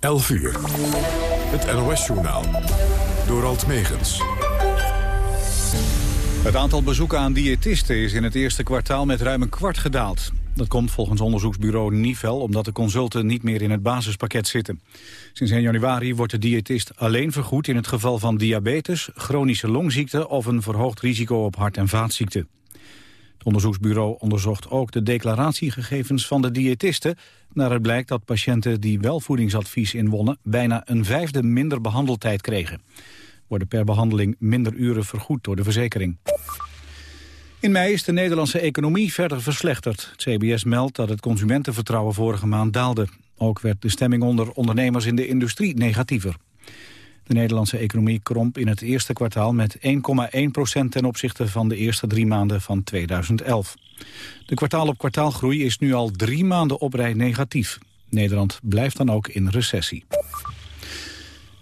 11 uur. Het NOS-journaal. Door Alt Megens. Het aantal bezoeken aan diëtisten is in het eerste kwartaal met ruim een kwart gedaald. Dat komt volgens onderzoeksbureau Nivel omdat de consulten niet meer in het basispakket zitten. Sinds 1 januari wordt de diëtist alleen vergoed in het geval van diabetes, chronische longziekte of een verhoogd risico op hart- en vaatziekten. Het onderzoeksbureau onderzocht ook de declaratiegegevens van de diëtisten. Naar blijkt dat patiënten die wel voedingsadvies inwonnen bijna een vijfde minder behandeltijd kregen. Worden per behandeling minder uren vergoed door de verzekering. In mei is de Nederlandse economie verder verslechterd. Het CBS meldt dat het consumentenvertrouwen vorige maand daalde. Ook werd de stemming onder ondernemers in de industrie negatiever. De Nederlandse economie kromp in het eerste kwartaal met 1,1 procent ten opzichte van de eerste drie maanden van 2011. De kwartaal-op-kwartaalgroei is nu al drie maanden op rij negatief. Nederland blijft dan ook in recessie.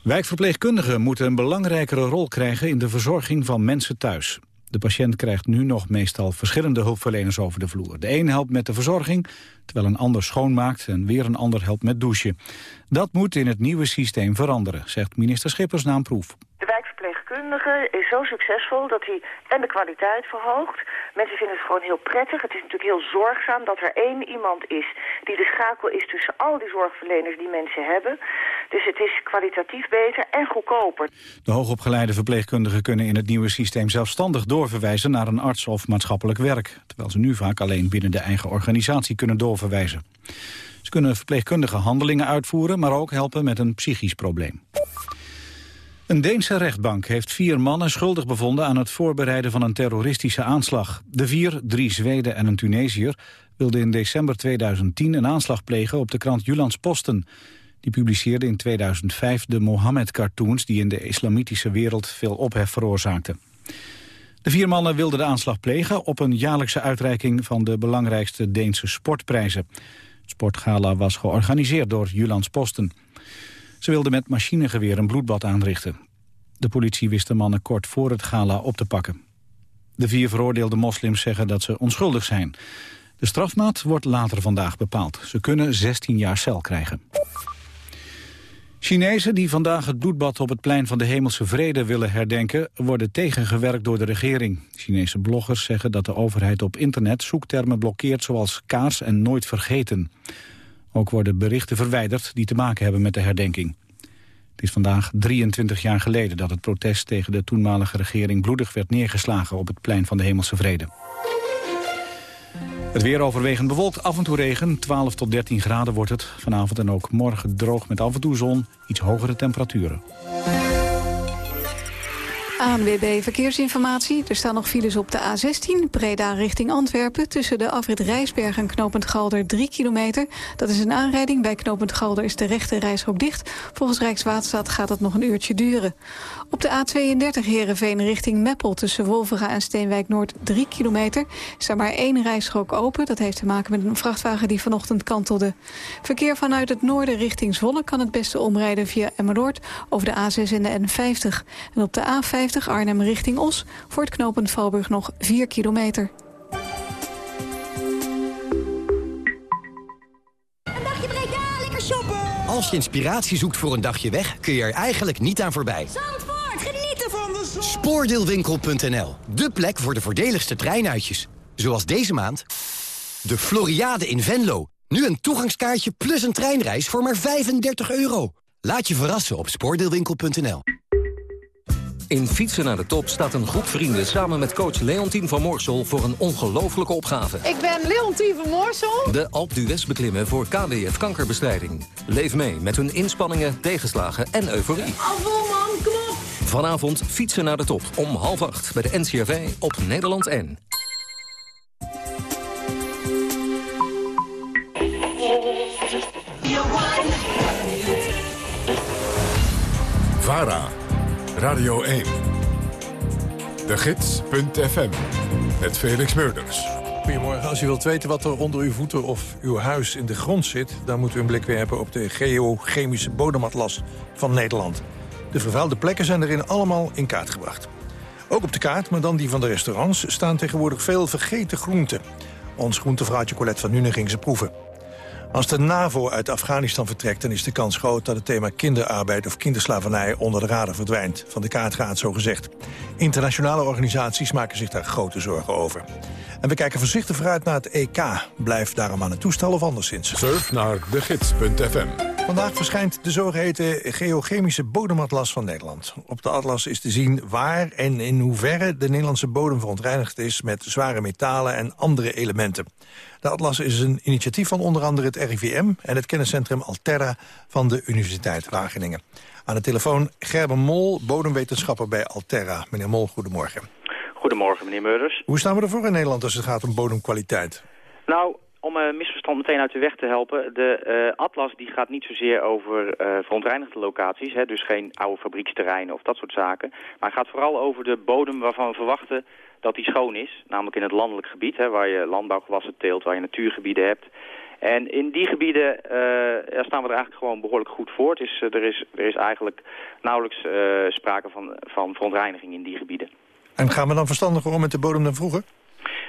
Wijkverpleegkundigen moeten een belangrijkere rol krijgen in de verzorging van mensen thuis. De patiënt krijgt nu nog meestal verschillende hulpverleners over de vloer. De een helpt met de verzorging, terwijl een ander schoonmaakt en weer een ander helpt met douchen. Dat moet in het nieuwe systeem veranderen, zegt minister Schippers na een proef. De wijkverpleegkundige is zo succesvol dat hij en de kwaliteit verhoogt. Mensen vinden het gewoon heel prettig. Het is natuurlijk heel zorgzaam dat er één iemand is die de schakel is tussen al die zorgverleners die mensen hebben. Dus het is kwalitatief beter en goedkoper. De hoogopgeleide verpleegkundigen kunnen in het nieuwe systeem zelfstandig doorverwijzen naar een arts of maatschappelijk werk. Terwijl ze nu vaak alleen binnen de eigen organisatie kunnen doorverwijzen. Ze kunnen verpleegkundige handelingen uitvoeren, maar ook helpen met een psychisch probleem. Een Deense rechtbank heeft vier mannen schuldig bevonden aan het voorbereiden van een terroristische aanslag. De vier, drie Zweden en een Tunesiër, wilden in december 2010 een aanslag plegen op de krant Julans Posten. Die publiceerde in 2005 de Mohammed-cartoons die in de islamitische wereld veel ophef veroorzaakten. De vier mannen wilden de aanslag plegen op een jaarlijkse uitreiking van de belangrijkste Deense sportprijzen. Het sportgala was georganiseerd door Julans Posten. Ze wilden met machinegeweer een bloedbad aanrichten. De politie wist de mannen kort voor het gala op te pakken. De vier veroordeelde moslims zeggen dat ze onschuldig zijn. De strafmaat wordt later vandaag bepaald. Ze kunnen 16 jaar cel krijgen. Chinezen die vandaag het bloedbad op het plein van de Hemelse Vrede willen herdenken, worden tegengewerkt door de regering. Chinese bloggers zeggen dat de overheid op internet zoektermen blokkeert zoals kaars en nooit vergeten. Ook worden berichten verwijderd die te maken hebben met de herdenking. Het is vandaag 23 jaar geleden dat het protest tegen de toenmalige regering bloedig werd neergeslagen op het plein van de Hemelse Vrede. Het weer overwegend bewolkt, af en toe regen. 12 tot 13 graden wordt het. Vanavond en ook morgen droog met af en toe zon. Iets hogere temperaturen. ANWB Verkeersinformatie. Er staan nog files op de A16, Breda richting Antwerpen... tussen de afrit Rijsberg en Knopend Galder 3 kilometer. Dat is een aanrijding. Bij Knopend Galder is de rechte reishok dicht. Volgens Rijkswaterstaat gaat dat nog een uurtje duren. Op de A32 Herenveen richting Meppel tussen Wolvera en Steenwijk Noord 3 kilometer. Is daar maar één rijstrook open. Dat heeft te maken met een vrachtwagen die vanochtend kantelde. Verkeer vanuit het noorden richting Zwolle kan het beste omrijden via Emmeloord over de A6 en de N50. En op de A50 Arnhem richting Os voor het knooppunt Valburg nog 4 kilometer. Een dagje Breda, lekker shoppen! Als je inspiratie zoekt voor een dagje weg, kun je er eigenlijk niet aan voorbij. Zandvoort, Spoordeelwinkel.nl, de plek voor de voordeligste treinuitjes. Zoals deze maand de Floriade in Venlo. Nu een toegangskaartje plus een treinreis voor maar 35 euro. Laat je verrassen op spoordeelwinkel.nl. In Fietsen naar de Top staat een groep vrienden samen met coach Leontien van Moorsel voor een ongelofelijke opgave. Ik ben Leontien van Moorsel. De Alp d'Huez beklimmen voor KWF kankerbestrijding. Leef mee met hun inspanningen, tegenslagen en euforie. Afval man, kom op. Vanavond Fietsen naar de Top om half acht bij de NCRV op Nederland 1. VARA, Radio 1. De Gids.fm, met Felix Meurders. Goedemorgen. Als u wilt weten wat er onder uw voeten of uw huis in de grond zit... dan moet u een blik werpen op de geochemische bodematlas van Nederland. De vervuilde plekken zijn erin allemaal in kaart gebracht. Ook op de kaart, maar dan die van de restaurants... staan tegenwoordig veel vergeten groenten. Ons groentevrouwtje Colette van Nuenen ging ze proeven. Als de NAVO uit Afghanistan vertrekt... dan is de kans groot dat het thema kinderarbeid of kinderslavernij... onder de radar verdwijnt, van de kaart gaat zo gezegd. Internationale organisaties maken zich daar grote zorgen over. En we kijken voorzichtig vooruit naar het EK. Blijf daarom aan het toestel of anderszins. Surf naar degids.fm. Vandaag verschijnt de zogeheten geochemische bodematlas van Nederland. Op de atlas is te zien waar en in hoeverre de Nederlandse bodem verontreinigd is... met zware metalen en andere elementen. De atlas is een initiatief van onder andere het RIVM... en het kenniscentrum Alterra van de Universiteit Wageningen. Aan de telefoon Gerben Mol, bodemwetenschapper bij Alterra. Meneer Mol, goedemorgen. Goedemorgen, meneer Meurders. Hoe staan we ervoor in Nederland als het gaat om bodemkwaliteit? Nou, om een misverstand meteen uit de weg te helpen. De uh, atlas die gaat niet zozeer over uh, verontreinigde locaties. Hè, dus geen oude fabrieksterreinen of dat soort zaken. Maar het gaat vooral over de bodem waarvan we verwachten dat die schoon is. Namelijk in het landelijk gebied, hè, waar je landbouwgewassen teelt, waar je natuurgebieden hebt. En in die gebieden uh, staan we er eigenlijk gewoon behoorlijk goed voor. Het is, er, is, er is eigenlijk nauwelijks sprake van, van verontreiniging in die gebieden. En gaan we dan verstandiger om met de bodem dan vroeger?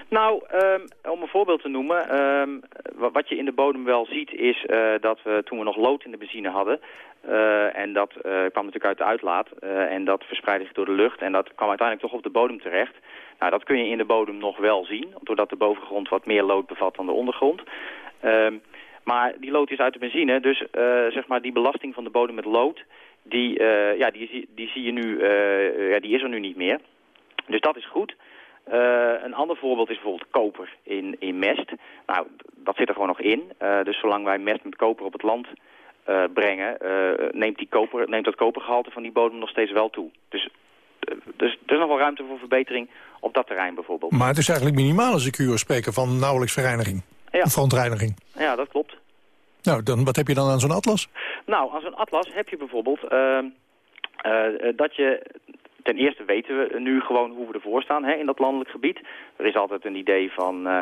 Nou, um, om een voorbeeld te noemen, um, wat je in de bodem wel ziet is uh, dat we toen we nog lood in de benzine hadden, uh, en dat uh, kwam natuurlijk uit de uitlaat, en dat verspreidde zich door de lucht en dat kwam uiteindelijk toch op de bodem terecht. Nou, dat kun je in de bodem nog wel zien, doordat de bovengrond wat meer lood bevat dan de ondergrond. Um, maar die lood is uit de benzine, dus zeg maar die belasting van de bodem met lood, die, ja, die, zie je nu, die is er nu niet meer. Dus dat is goed. Uh, een ander voorbeeld is bijvoorbeeld koper in, in mest. Nou, dat zit er gewoon nog in. Uh, dus zolang wij mest met koper op het land uh, brengen, neemt, die koper, neemt dat kopergehalte van die bodem nog steeds wel toe. Dus, dus er is nog wel ruimte voor verbetering op dat terrein bijvoorbeeld. Maar het is eigenlijk minimaal als ik u spreken van nauwelijks verreiniging. Ja. Verontreiniging. Ja, dat klopt. Nou, dan, wat heb je dan aan zo'n atlas? Nou, aan zo'n atlas heb je bijvoorbeeld dat je ten eerste weten we nu gewoon hoe we ervoor staan hè, in dat landelijk gebied. Er is altijd een idee van... Uh,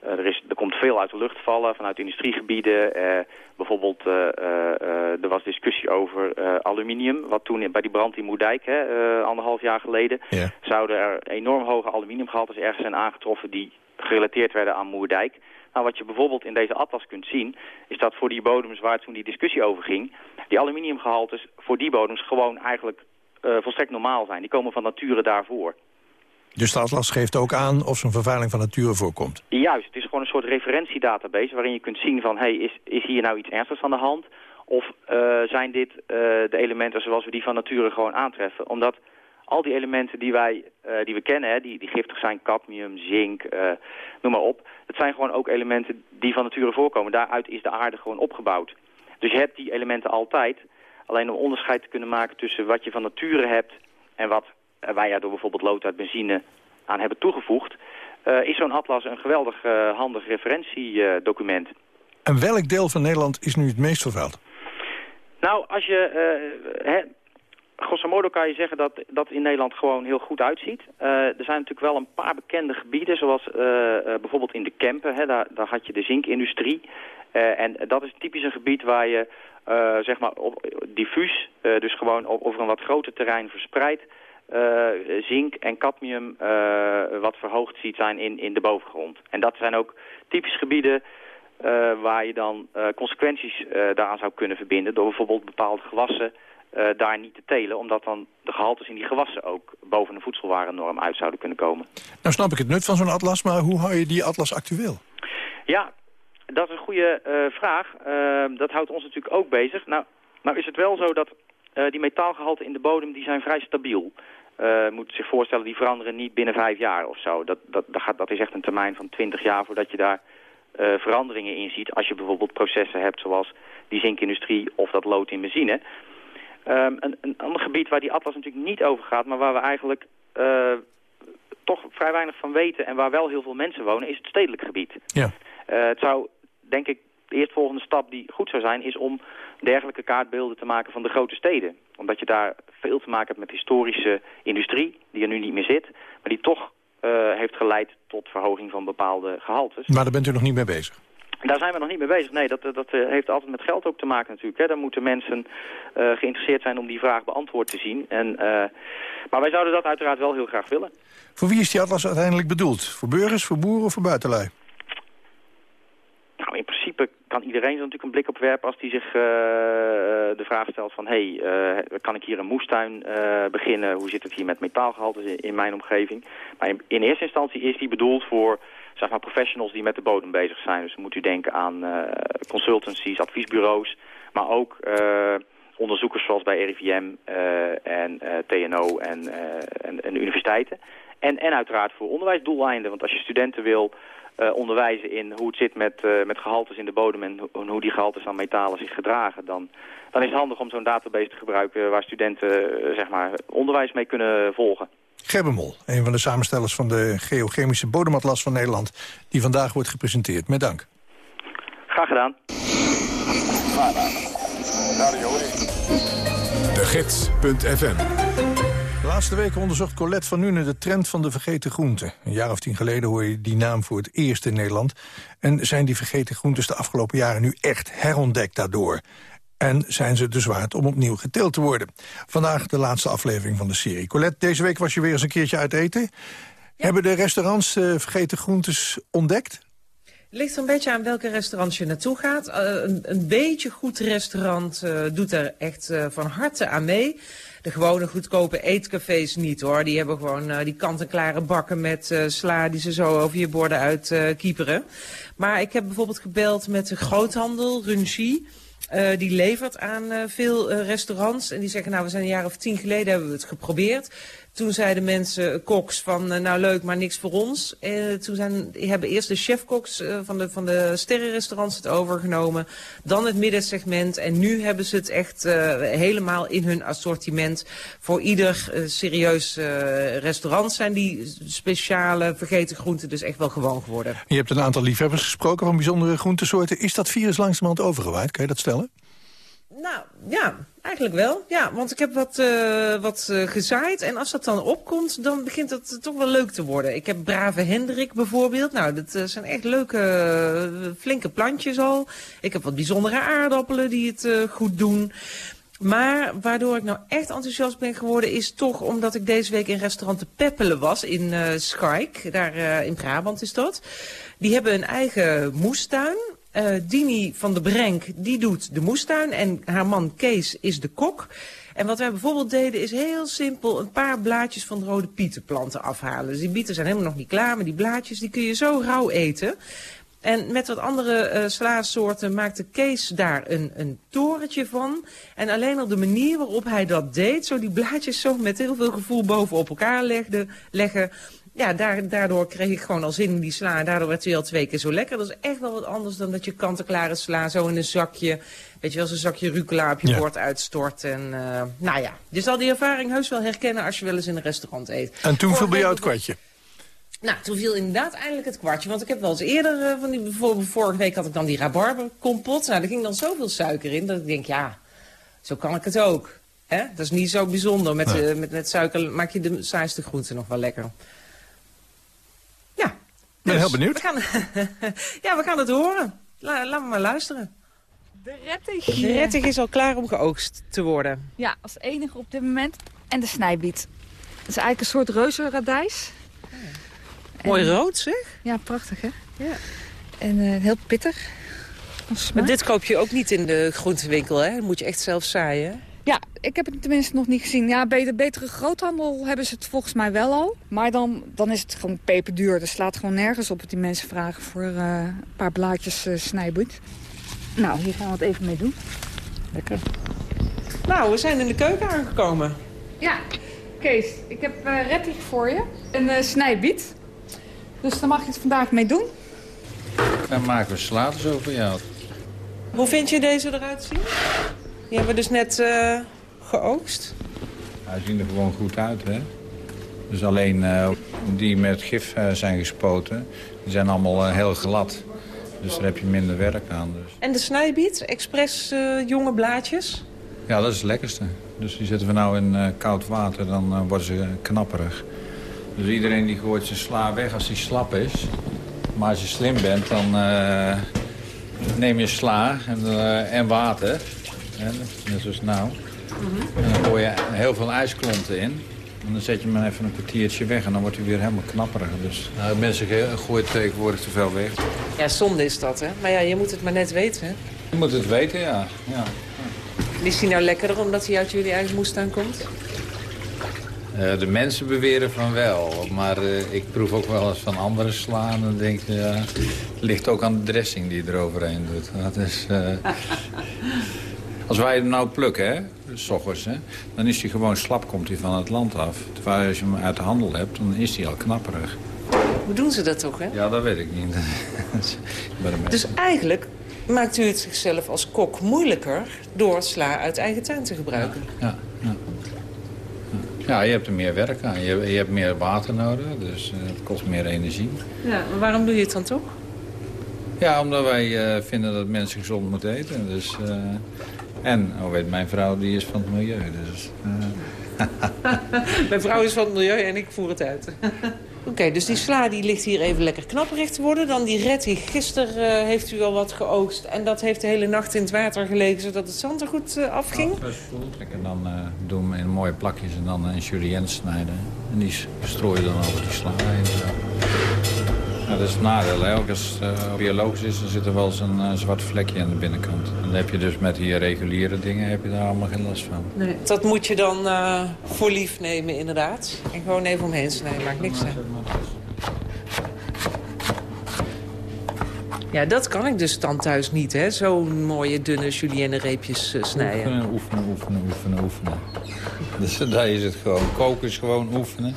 er, is, er komt veel uit de lucht vallen vanuit industriegebieden. Uh, bijvoorbeeld, uh, er was discussie over aluminium. Wat toen bij die brand in Moerdijk, hè, anderhalf jaar geleden... Ja. zouden er enorm hoge aluminiumgehaltes ergens zijn aangetroffen... die gerelateerd werden aan Moerdijk. Nou, wat je bijvoorbeeld in deze atlas kunt zien... is dat voor die bodems waar toen die discussie over ging... die aluminiumgehaltes voor die bodems gewoon eigenlijk volstrekt normaal zijn. Die komen van nature daarvoor. Dus de atlas geeft ook aan of zo'n vervuiling van nature voorkomt? Juist, het is gewoon een soort referentiedatabase... waarin je kunt zien van, hey, is, is hier nou iets ernstigs aan de hand? Of uh, zijn dit uh, de elementen zoals we die van nature gewoon aantreffen? Omdat al die elementen die, wij, die we kennen, hè, die, die giftig zijn, cadmium, zink, noem maar op... het zijn gewoon ook elementen die van nature voorkomen. Daaruit is de aarde gewoon opgebouwd. Dus je hebt die elementen altijd... Alleen om onderscheid te kunnen maken tussen wat je van nature hebt... en wat wij er door bijvoorbeeld lood uit benzine aan hebben toegevoegd... Uh, is zo'n atlas een geweldig uh, handig referentiedocument. en welk deel van Nederland is nu het meest vervuild? Nou, als je... Uh, grosso modo kan je zeggen dat dat in Nederland gewoon heel goed uitziet. er zijn natuurlijk wel een paar bekende gebieden, zoals bijvoorbeeld in de Kempen. Hè, daar, daar had je de zinkindustrie. en dat is typisch een gebied waar je zeg maar op, diffuus, uh, dus gewoon op, over een wat groter terrein verspreid, uh, zink en cadmium wat verhoogd ziet zijn in, in de bovengrond. En dat zijn ook typisch gebieden waar je dan consequenties daaraan zou kunnen verbinden door bijvoorbeeld bepaalde gewassen daar niet te telen, omdat dan de gehaltes in die gewassen ook boven de voedselwarennorm uit zouden kunnen komen. Nou snap ik het nut van zo'n atlas, maar hoe hou je die atlas actueel? Ja, dat is een goede uh, vraag. Uh, dat houdt ons natuurlijk ook bezig. Nou, nou is het wel zo dat uh, die metaalgehalten in de bodem die zijn vrij stabiel. Je moet zich voorstellen, die veranderen niet binnen vijf jaar of zo. Dat, dat, dat, gaat, dat is echt een termijn van twintig jaar voordat je daar veranderingen in ziet. Als je bijvoorbeeld processen hebt zoals die zinkindustrie of dat lood in benzine. Um, een, een ander gebied waar die atlas natuurlijk niet over gaat, maar waar we eigenlijk toch vrij weinig van weten en waar wel heel veel mensen wonen, is het stedelijk gebied. Ja. het zou denk ik, de eerstvolgende stap die goed zou zijn... is om dergelijke kaartbeelden te maken van de grote steden. Omdat je daar veel te maken hebt met historische industrie... die er nu niet meer zit, maar die toch uh, heeft geleid tot verhoging van bepaalde gehaltes. Maar daar bent u nog niet mee bezig? Daar zijn we nog niet mee bezig. Nee, dat, dat uh, heeft altijd met geld ook te maken natuurlijk. Hè. Dan moeten mensen uh, geïnteresseerd zijn om die vraag beantwoord te zien. En, maar wij zouden dat uiteraard wel heel graag willen. Voor wie is die atlas uiteindelijk bedoeld? Voor burgers, voor boeren of voor buitenlui? In principe kan iedereen zo natuurlijk een blik op werpen als die zich uh, de vraag stelt van... hé, hey, kan ik hier een moestuin beginnen? Hoe zit het hier met metaalgehaltes in, mijn omgeving? Maar in, in, eerste instantie is die bedoeld voor zeg maar, professionals die met de bodem bezig zijn. Dus moet u denken aan consultancies, adviesbureaus, maar ook onderzoekers zoals bij RIVM en TNO en, en, en universiteiten. En, en uiteraard voor onderwijsdoeleinden. Want als je studenten wil uh, onderwijzen in hoe het zit met, uh, met gehaltes in de bodem... en hoe die gehaltes aan metalen zich gedragen... dan, dan is het handig om zo'n database te gebruiken... waar studenten uh, zeg maar, onderwijs mee kunnen volgen. Gerbemol, een van de samenstellers van de geochemische bodematlas van Nederland... die vandaag wordt gepresenteerd. Met dank. Graag gedaan. De Gids.fm laatste weken onderzocht Colette van Nuenen de trend van de vergeten groenten. Een jaar of tien geleden hoor je die naam voor het eerst in Nederland. En zijn die vergeten groentes de afgelopen jaren nu echt herontdekt daardoor. En zijn ze dus waard om opnieuw geteeld te worden. Vandaag de laatste aflevering van de serie. Colette, deze week was je weer eens een keertje uit eten. Hebben de restaurants uh, vergeten groentes ontdekt? Ligt er een beetje aan welke restaurant je naartoe gaat. Uh, een, een, beetje goed restaurant uh, doet er echt uh, van harte aan mee. De gewone goedkope eetcafés niet hoor. Die hebben gewoon die kant-en-klare bakken met sla die ze zo over je borden uit uh, kieperen. Maar ik heb bijvoorbeeld gebeld met de groothandel, Runchi. Die levert aan veel restaurants. En die zeggen, nou, we zijn een jaar of tien geleden hebben we het geprobeerd. Toen zeiden mensen, koks, van uh, nou leuk, maar niks voor ons. Uh, toen zijn, hebben eerst de chefkoks van, de, van de sterrenrestaurants het overgenomen. Dan het middensegment. En nu hebben ze het echt helemaal in hun assortiment. Voor ieder serieus restaurant zijn die speciale vergeten groenten dus echt wel gewoon geworden. Je hebt een aantal liefhebbers gesproken van bijzondere groentesoorten. Is dat virus langzamerhand overgewaaid? Kan je dat stellen? Nou, ja, eigenlijk wel. Ja, want ik heb wat, uh, wat uh, gezaaid. En als dat dan opkomt, dan begint het toch wel leuk te worden. Ik heb Brave Hendrik bijvoorbeeld. Nou, dat zijn echt leuke, flinke plantjes al. Ik heb wat bijzondere aardappelen die het goed doen. Maar waardoor ik nou echt enthousiast ben geworden... is toch omdat ik deze week in restaurant De Peppelen was in uh. Daar in Brabant is dat. Die hebben een eigen moestuin. Uh, Dini van der Brenk, die doet de moestuin en haar man Kees is de kok. En wat wij bijvoorbeeld deden is heel simpel een paar blaadjes van de rode pietenplanten afhalen. Dus die bieten zijn helemaal nog niet klaar, maar die blaadjes die kun je zo rauw eten. En met wat andere uh, slaasoorten maakte Kees daar een, een torentje van. En alleen al de manier waarop hij dat deed, zo die blaadjes zo met heel veel gevoel bovenop elkaar legde, leggen ja, daar, daardoor kreeg ik gewoon al zin in die sla. Daardoor werd het weer al twee keer zo lekker. Dat is echt wel wat anders dan dat je kant-en-klare sla zo in een zakje... weet je wel, zo'n zakje rucola op je ja. bord uitstort. En uh, nou ja, je zal die ervaring heus wel herkennen als je wel eens in een restaurant eet. En toen viel bij jou het kwartje? Nou, toen viel inderdaad eindelijk het kwartje. Want ik heb wel eens eerder, uh, van die, vorige week had ik dan die rabarberkompot. Nou, daar ging dan zoveel suiker in dat ik denk, ja, zo kan ik het ook. Hè? Dat is niet zo bijzonder. Met, nee. uh, met, met suiker maak je de saaiste groenten nog wel lekker. Ik ben heel benieuwd. We gaan, ja, we gaan het horen. La, laten we maar luisteren. De rettig. De rettig is al klaar om geoogst te worden. Ja, als enige op dit moment. En de snijbiet. Het is eigenlijk een soort reuzenradijs. Ja. Mooi rood zeg. Ja, prachtig hè. Ja. En uh, heel pittig. Maar dit koop je ook niet in de groentewinkel hè? Dat moet je echt zelf zaaien. Ja, ik heb het tenminste nog niet gezien. Ja, bij de betere groothandel hebben ze het volgens mij wel al. Maar dan, dan is het gewoon peperduur. Er slaat gewoon nergens op dat die mensen vragen voor uh, een paar blaadjes uh, snijboet. Nou, hier gaan we het even mee doen. Lekker. Nou, we zijn in de keuken aangekomen. Ja, Kees, ik heb uh, rettig voor je. Een uh, snijbiet. Dus daar mag je het vandaag mee doen. Dan maken we sla zo voor jou. Hoe vind je deze eruit zien? Die hebben we dus net uh, geoogst. Die zien er gewoon goed uit, hè. Dus alleen uh, die met gif uh, zijn gespoten, die zijn allemaal heel glad. Dus daar heb je minder werk aan. Dus. En de snijbiet, expres jonge blaadjes? Ja, dat is het lekkerste. Dus die zetten we nou in koud water, dan worden ze knapperig. Dus iedereen die gooit zijn sla weg als hij slap is. Maar als je slim bent, dan neem je sla en, en water... Net zoals nou. En dan gooi je heel veel ijsklonten in. En dan zet je hem even een kwartiertje weg en dan wordt hij weer helemaal knapperig. Dus nou, mensen gooien tegenwoordig te veel weg. Ja, zonde is dat, hè? Maar ja, je moet het maar net weten, hè? Je moet het weten, ja. ja. Is hij nou lekkerder omdat hij uit jullie eigen moestuin komt? Eh, de mensen beweren van wel, maar eh, ik proef ook wel eens van andere slaan. Dan denk ja, het ligt ook aan de dressing die je eroverheen doet. Dat is, eh, als wij hem nou plukken, hè, s ochtends, hè, dan is hij gewoon slap, komt hij van het land af. Terwijl als je hem uit de handel hebt, dan is hij al knapperig. Hoe doen ze dat toch, hè? Ja, dat weet ik niet. Dus eigenlijk maakt u het zichzelf als kok moeilijker... door sla uit eigen tuin te gebruiken. Ja, ja. ja, je hebt er meer werk aan. Je, je hebt meer water nodig, dus eh, het kost meer energie. Ja, maar waarom doe je het dan toch? Ja, omdat wij eh, vinden dat mensen gezond moeten eten. Dus, eh, en, oh weet, mijn vrouw die is van het milieu. Dus, eh, Mijn vrouw is van het milieu en ik voer het uit. Oké, dus die sla die ligt hier even lekker knapperig te worden. Dan die red die gisteren eh, heeft u al wat geoogst. En dat heeft de hele nacht in het water gelegen... zodat het zand er goed eh, afging. en dan doen we in mooie plakjes en dan een julienne snijden. En die strooi je dan over die sla heen. Ja, dat is het nadeel. Hè? Ook als het eh, biologisch is, dan zit er wel eens een eh, zwart vlekje aan de binnenkant. En dan heb je dus met die reguliere dingen heb je daar allemaal geen last van. Nee. Dat moet je dan eh, voor lief nemen, inderdaad. En gewoon even omheen snijden, maakt niks uit. Ja, dat kan ik dus dan thuis niet, hè? Zo'n mooie, dunne julienne reepjes snijden. Oefenen, oefenen, oefenen, oefenen, oefenen. Dus daar is het gewoon. Koken is gewoon oefenen.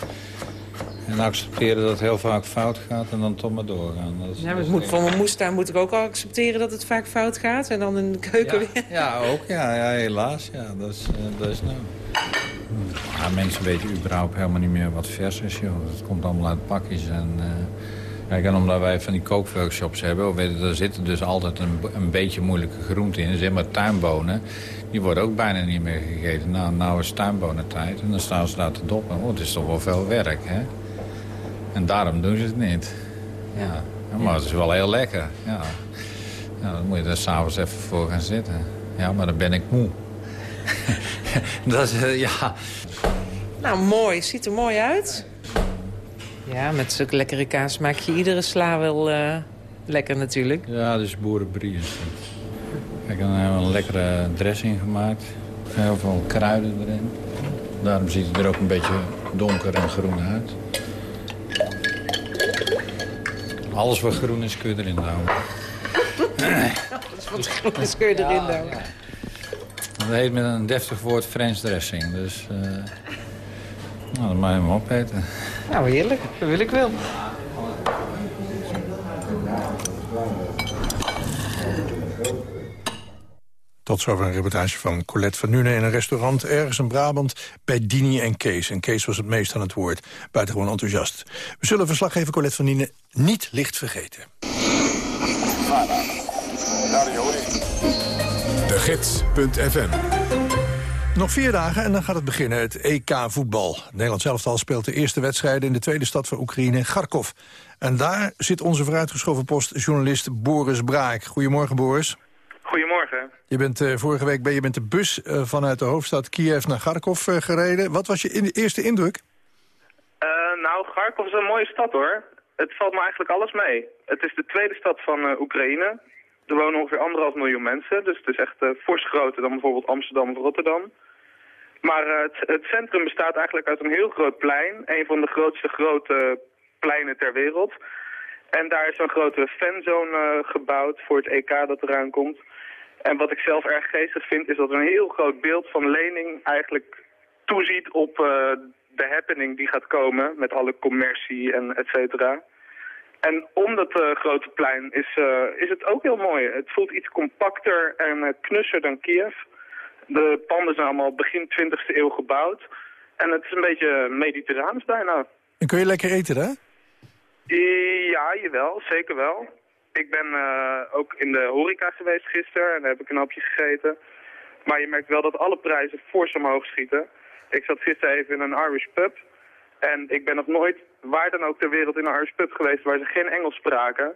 En accepteren dat het heel vaak fout gaat en dan toch maar doorgaan. Dat is, Ja, maar moet, van mijn moestuin moet ik ook al accepteren dat het vaak fout gaat. En dan in de keuken weer. Ja, ook. Ja, ja helaas. Ja, dat, is, eh, dat is nou. Ja, mensen weten überhaupt helemaal niet meer wat vers is. Joh. Het komt allemaal uit pakjes. En, eh, kijk, en omdat wij van die kookworkshops hebben... Weten, er zitten dus altijd een, een beetje moeilijke groenten in. Zeg maar tuinbonen. Die worden ook bijna niet meer gegeten. Nou, nou is tuinbonentijd. En dan staan ze daar te doppen. Oh, het is toch wel veel werk, hè? En daarom doen ze het niet. Ja. Ja, maar het is wel heel lekker. Ja. Ja, dan moet je er s'avonds even voor gaan zitten. Ja, maar dan ben ik moe. dat is, eh, ja. Nou, mooi. Ziet er mooi uit. Ja, met zulke lekkere kaas maak je iedere sla wel eh, lekker natuurlijk. Ja, dus boerenbrie is het. Kijk, dan hebben we een lekkere dressing gemaakt. Heel veel kruiden erin. Daarom ziet het er ook een beetje donker en groen uit. Alles wat groen is kun je erin houden. Alles wat groen is kun je erin houden. Dat heet met een deftig woord French dressing. Dus eh, nou, dan mag je hem opeten. Nou, heerlijk. Dat wil ik wel. Tot zover een reportage van Colette van Nuenen in een restaurant ergens in Brabant bij Dini en Kees. En Kees was het meest aan het woord, buitengewoon enthousiast. We zullen verslaggever Colette van Nuenen niet licht vergeten. De Gids.fm Nog vier dagen en dan gaat het beginnen, het EK-voetbal. Nederland zelftal speelt de eerste wedstrijden in de tweede stad van Oekraïne, Kharkov. En daar zit onze vooruitgeschoven postjournalist Boris Braak. Goedemorgen, Boris. Goedemorgen. Je bent, eh, vorige week ben je met de bus eh, vanuit de hoofdstad Kiev naar Kharkov eh, gereden. Wat was je in- eerste indruk? Nou, Kharkov is een mooie stad hoor. Het valt me eigenlijk alles mee. Het is de tweede stad van Oekraïne. Er wonen ongeveer anderhalf miljoen mensen, dus het is echt fors groter dan bijvoorbeeld Amsterdam of Rotterdam. Maar het, het centrum bestaat eigenlijk uit een heel groot plein, een van de grootste grote pleinen ter wereld. En daar is een grote fanzone gebouwd voor het EK dat eraan komt. En wat ik zelf erg geestig vind, is dat een heel groot beeld van Lening eigenlijk toeziet op eh, de happening die gaat komen met alle commercie en et cetera. En om dat eh, grote plein is, eh, is het ook heel mooi. Het voelt iets compacter en knusser dan Kiev. De panden zijn allemaal begin 20e eeuw gebouwd. En het is een beetje mediterraans bijna. En kun je lekker eten, hè? Ja, jawel, zeker wel. Ik ben eh, ook in de horeca geweest gisteren en daar heb ik een hapje gegeten. Maar je merkt wel dat alle prijzen fors omhoog schieten. Ik zat gisteren even in een Irish pub. En ik ben nog nooit waar dan ook ter wereld in een Irish pub geweest waar ze geen Engels spraken.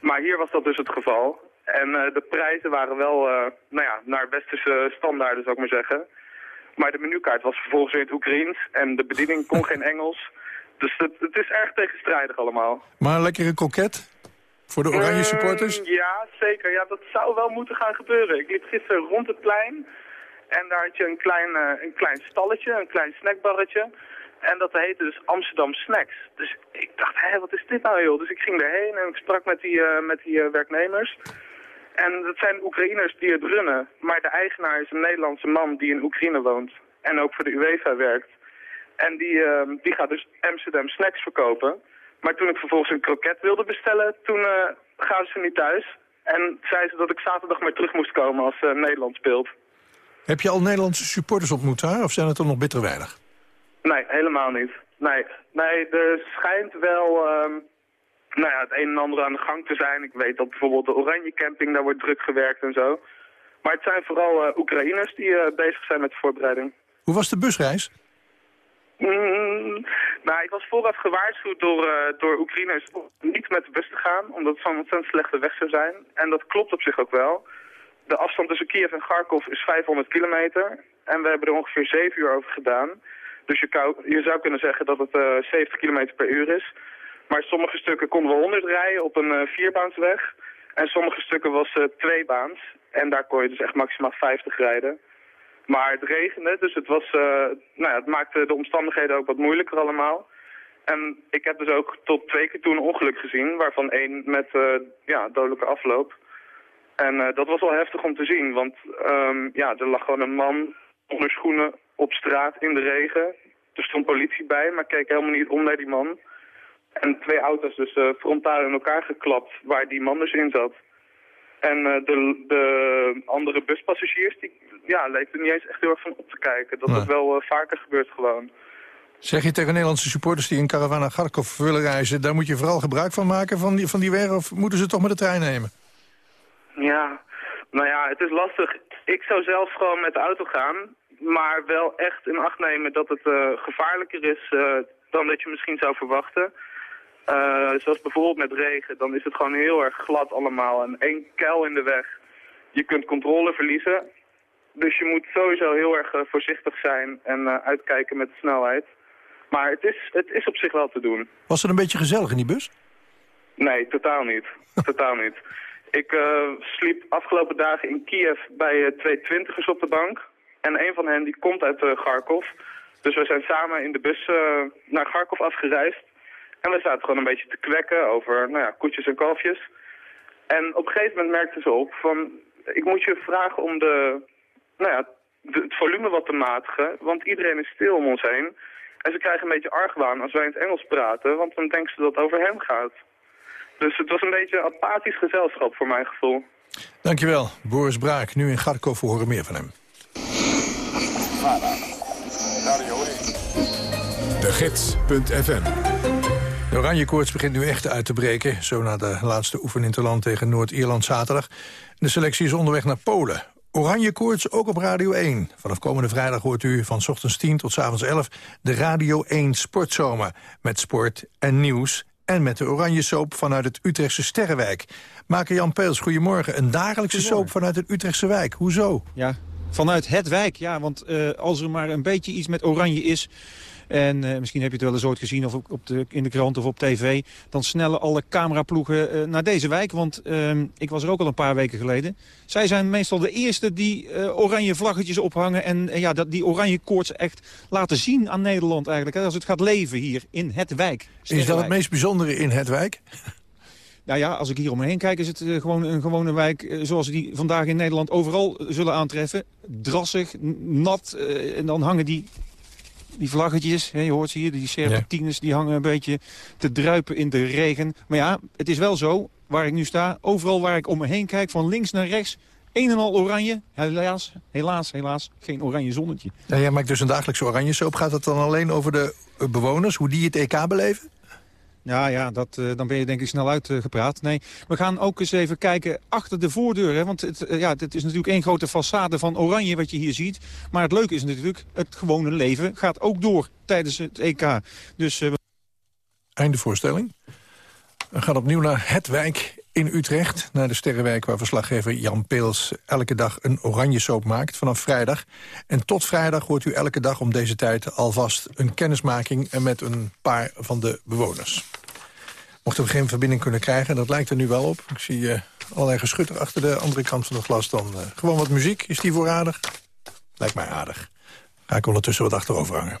Maar hier was dat dus het geval. En eh, de prijzen waren wel, eh, nou ja, naar westerse standaarden zou ik maar zeggen. Maar de menukaart was vervolgens weer in het Oekraïens en de bediening kon geen Engels. Dus het, het is erg tegenstrijdig allemaal. Maar een lekkere kroket voor de oranje supporters? Mm, ja, zeker. Ja, dat zou wel moeten gaan gebeuren. Ik liep gisteren rond het plein en daar had je een klein, eh, een klein stalletje, een klein snackbarretje. En dat heette dus Amsterdam Snacks. Dus ik dacht, hé, wat is dit nou joh? Dus ik ging erheen en ik sprak met die, eh, met die eh, werknemers. En dat zijn Oekraïners die het runnen. Maar de eigenaar is een Nederlandse man die in Oekraïne woont. En ook voor de UEFA werkt. En die, uh, die gaat dus Amsterdam Snacks verkopen. Maar toen ik vervolgens een kroket wilde bestellen, toen uh, gaan ze niet thuis. En zei ze dat ik zaterdag maar terug moest komen als uh, Nederland speelt. Heb je al Nederlandse supporters ontmoet daar, of zijn het er nog bitter weinig? Nee, helemaal niet. Nee, nee er schijnt wel uh, nou ja, het een en ander aan de gang te zijn. Ik weet dat bijvoorbeeld de Oranje Camping, daar wordt druk gewerkt en zo. Maar het zijn vooral uh, Oekraïners die bezig zijn met de voorbereiding. Hoe was de busreis? Nou, ik was vooraf gewaarschuwd door, uh, door Oekraïners om niet met de bus te gaan, omdat het zo'n ontzettend slechte weg zou zijn. En dat klopt op zich ook wel. De afstand tussen Kiev en Kharkov is 500 kilometer. En we hebben er ongeveer 7 uur over gedaan. Dus je, kou, je zou kunnen zeggen dat het uh, 70 kilometer per uur is. Maar sommige stukken konden we 100 rijden op een uh, vierbaansweg. En sommige stukken was uh, tweebaans. En daar kon je dus echt maximaal 50 rijden. Maar het regende, dus het, was, uh, nou ja, het maakte de omstandigheden ook wat moeilijker allemaal. En ik heb dus ook tot twee keer toen een ongeluk gezien, waarvan één met uh, ja, dodelijke afloop. En uh, dat was wel heftig om te zien, want um, ja, er lag gewoon een man onder schoenen op straat in de regen. Er stond politie bij, maar keek helemaal niet om naar die man. En twee auto's dus uh, frontaal in elkaar geklapt, waar die man dus in zat. En uh, de, de andere buspassagiers, die ja, leek er niet eens echt heel erg van op te kijken. Dat nee. het wel uh, vaker gebeurt gewoon. Zeg je tegen Nederlandse supporters die in Caravan naar Kharkov willen reizen... daar moet je vooral gebruik van maken van die, van die weg... of moeten ze toch met de trein nemen? Ja, nou ja, het is lastig. Ik zou zelf gewoon met de auto gaan... maar wel echt in acht nemen dat het uh, gevaarlijker is dan dat je misschien zou verwachten... Uh, zoals bijvoorbeeld met regen, dan is het gewoon heel erg glad allemaal. En één kuil in de weg. Je kunt controle verliezen. Dus je moet sowieso heel erg uh, voorzichtig zijn en uh, uitkijken met de snelheid. Maar het is, het is op zich wel te doen. Was het een beetje gezellig in die bus? Nee, totaal niet. totaal niet. Ik sliep afgelopen dagen in Kiev bij twee twintigers op de bank. En een van hen die komt uit Kharkov. Dus we zijn samen in de bus naar Kharkov afgereisd. En we zaten gewoon een beetje te kwekken over nou ja, koetjes en kalfjes. En op een gegeven moment merkten ze op van... ik moet je vragen om de, nou ja, de, het volume wat te matigen. Want iedereen is stil om ons heen. En ze krijgen een beetje argwaan als wij in het Engels praten. Want dan denken ze dat het over hem gaat. Dus het was een beetje een apathisch gezelschap voor mijn gevoel. Dankjewel, Boris Braak. Nu in Garkov, we horen meer van hem. De Gids.fm de oranje koorts begint nu echt uit te breken. Zo na de laatste oefeninterland tegen Noord-Ierland zaterdag. De selectie is onderweg naar Polen. Oranje koorts ook op Radio 1. Vanaf komende vrijdag hoort u van ochtends 10 tot avonds 11... de Radio 1 Sportzomer. Met sport en nieuws. En met de oranje soap vanuit het Utrechtse Sterrenwijk. Maker Jan Peels, goedemorgen. Een dagelijkse soap vanuit het Utrechtse wijk. Hoezo? Ja, vanuit het wijk. Ja, want uh, als er maar een beetje iets met oranje is... En uh, misschien heb je het wel eens ooit gezien of op de, in de krant of op tv. Dan snellen alle cameraploegen uh, naar deze wijk. Want uh, ik was er ook al een paar weken geleden. Zij zijn meestal de eerste die uh, oranje vlaggetjes ophangen. En ja, dat, die oranje koorts echt laten zien aan Nederland eigenlijk. Hè, als het gaat leven hier in het wijk. Is dat het meest bijzondere in het wijk? Nou ja, als ik hier om me heen kijk is het uh, gewoon een gewone wijk... Uh, zoals we die vandaag in Nederland overal zullen aantreffen. Drassig, nat. En dan hangen die die vlaggetjes, hè, je hoort ze hier, die serpentines, ja. die hangen een beetje te druipen in de regen. Maar ja, het is wel zo, waar ik nu sta, overal waar ik om me heen kijk, van links naar rechts, een en al oranje. Helaas, helaas, helaas, geen oranje zonnetje. Ja, jij maakt dus een dagelijkse oranje soap. Gaat het dan alleen over de bewoners, hoe die het EK beleven? Ja, ja dat, uh, dan ben je denk ik snel uitgepraat. nee, we gaan ook eens even kijken achter de voordeur. Hè, want het, uh, ja, het is natuurlijk één grote façade van oranje wat je hier ziet. Maar het leuke is natuurlijk, het gewone leven gaat ook door tijdens het EK. Dus, uh, Einde voorstelling. We gaan opnieuw naar het wijk in Utrecht, naar de Sterrenwijk... waar verslaggever Jan Peels elke dag een oranje soap maakt vanaf vrijdag. En tot vrijdag hoort u elke dag om deze tijd alvast een kennismaking... met een paar van de bewoners. Mochten we geen verbinding kunnen krijgen, dat lijkt er nu wel op. Ik zie uh, allerlei geschutter achter de andere kant van het glas. Dan uh, gewoon wat muziek. Is die voor aardig? Lijkt mij aardig. Ga ik ondertussen wat achterover hangen.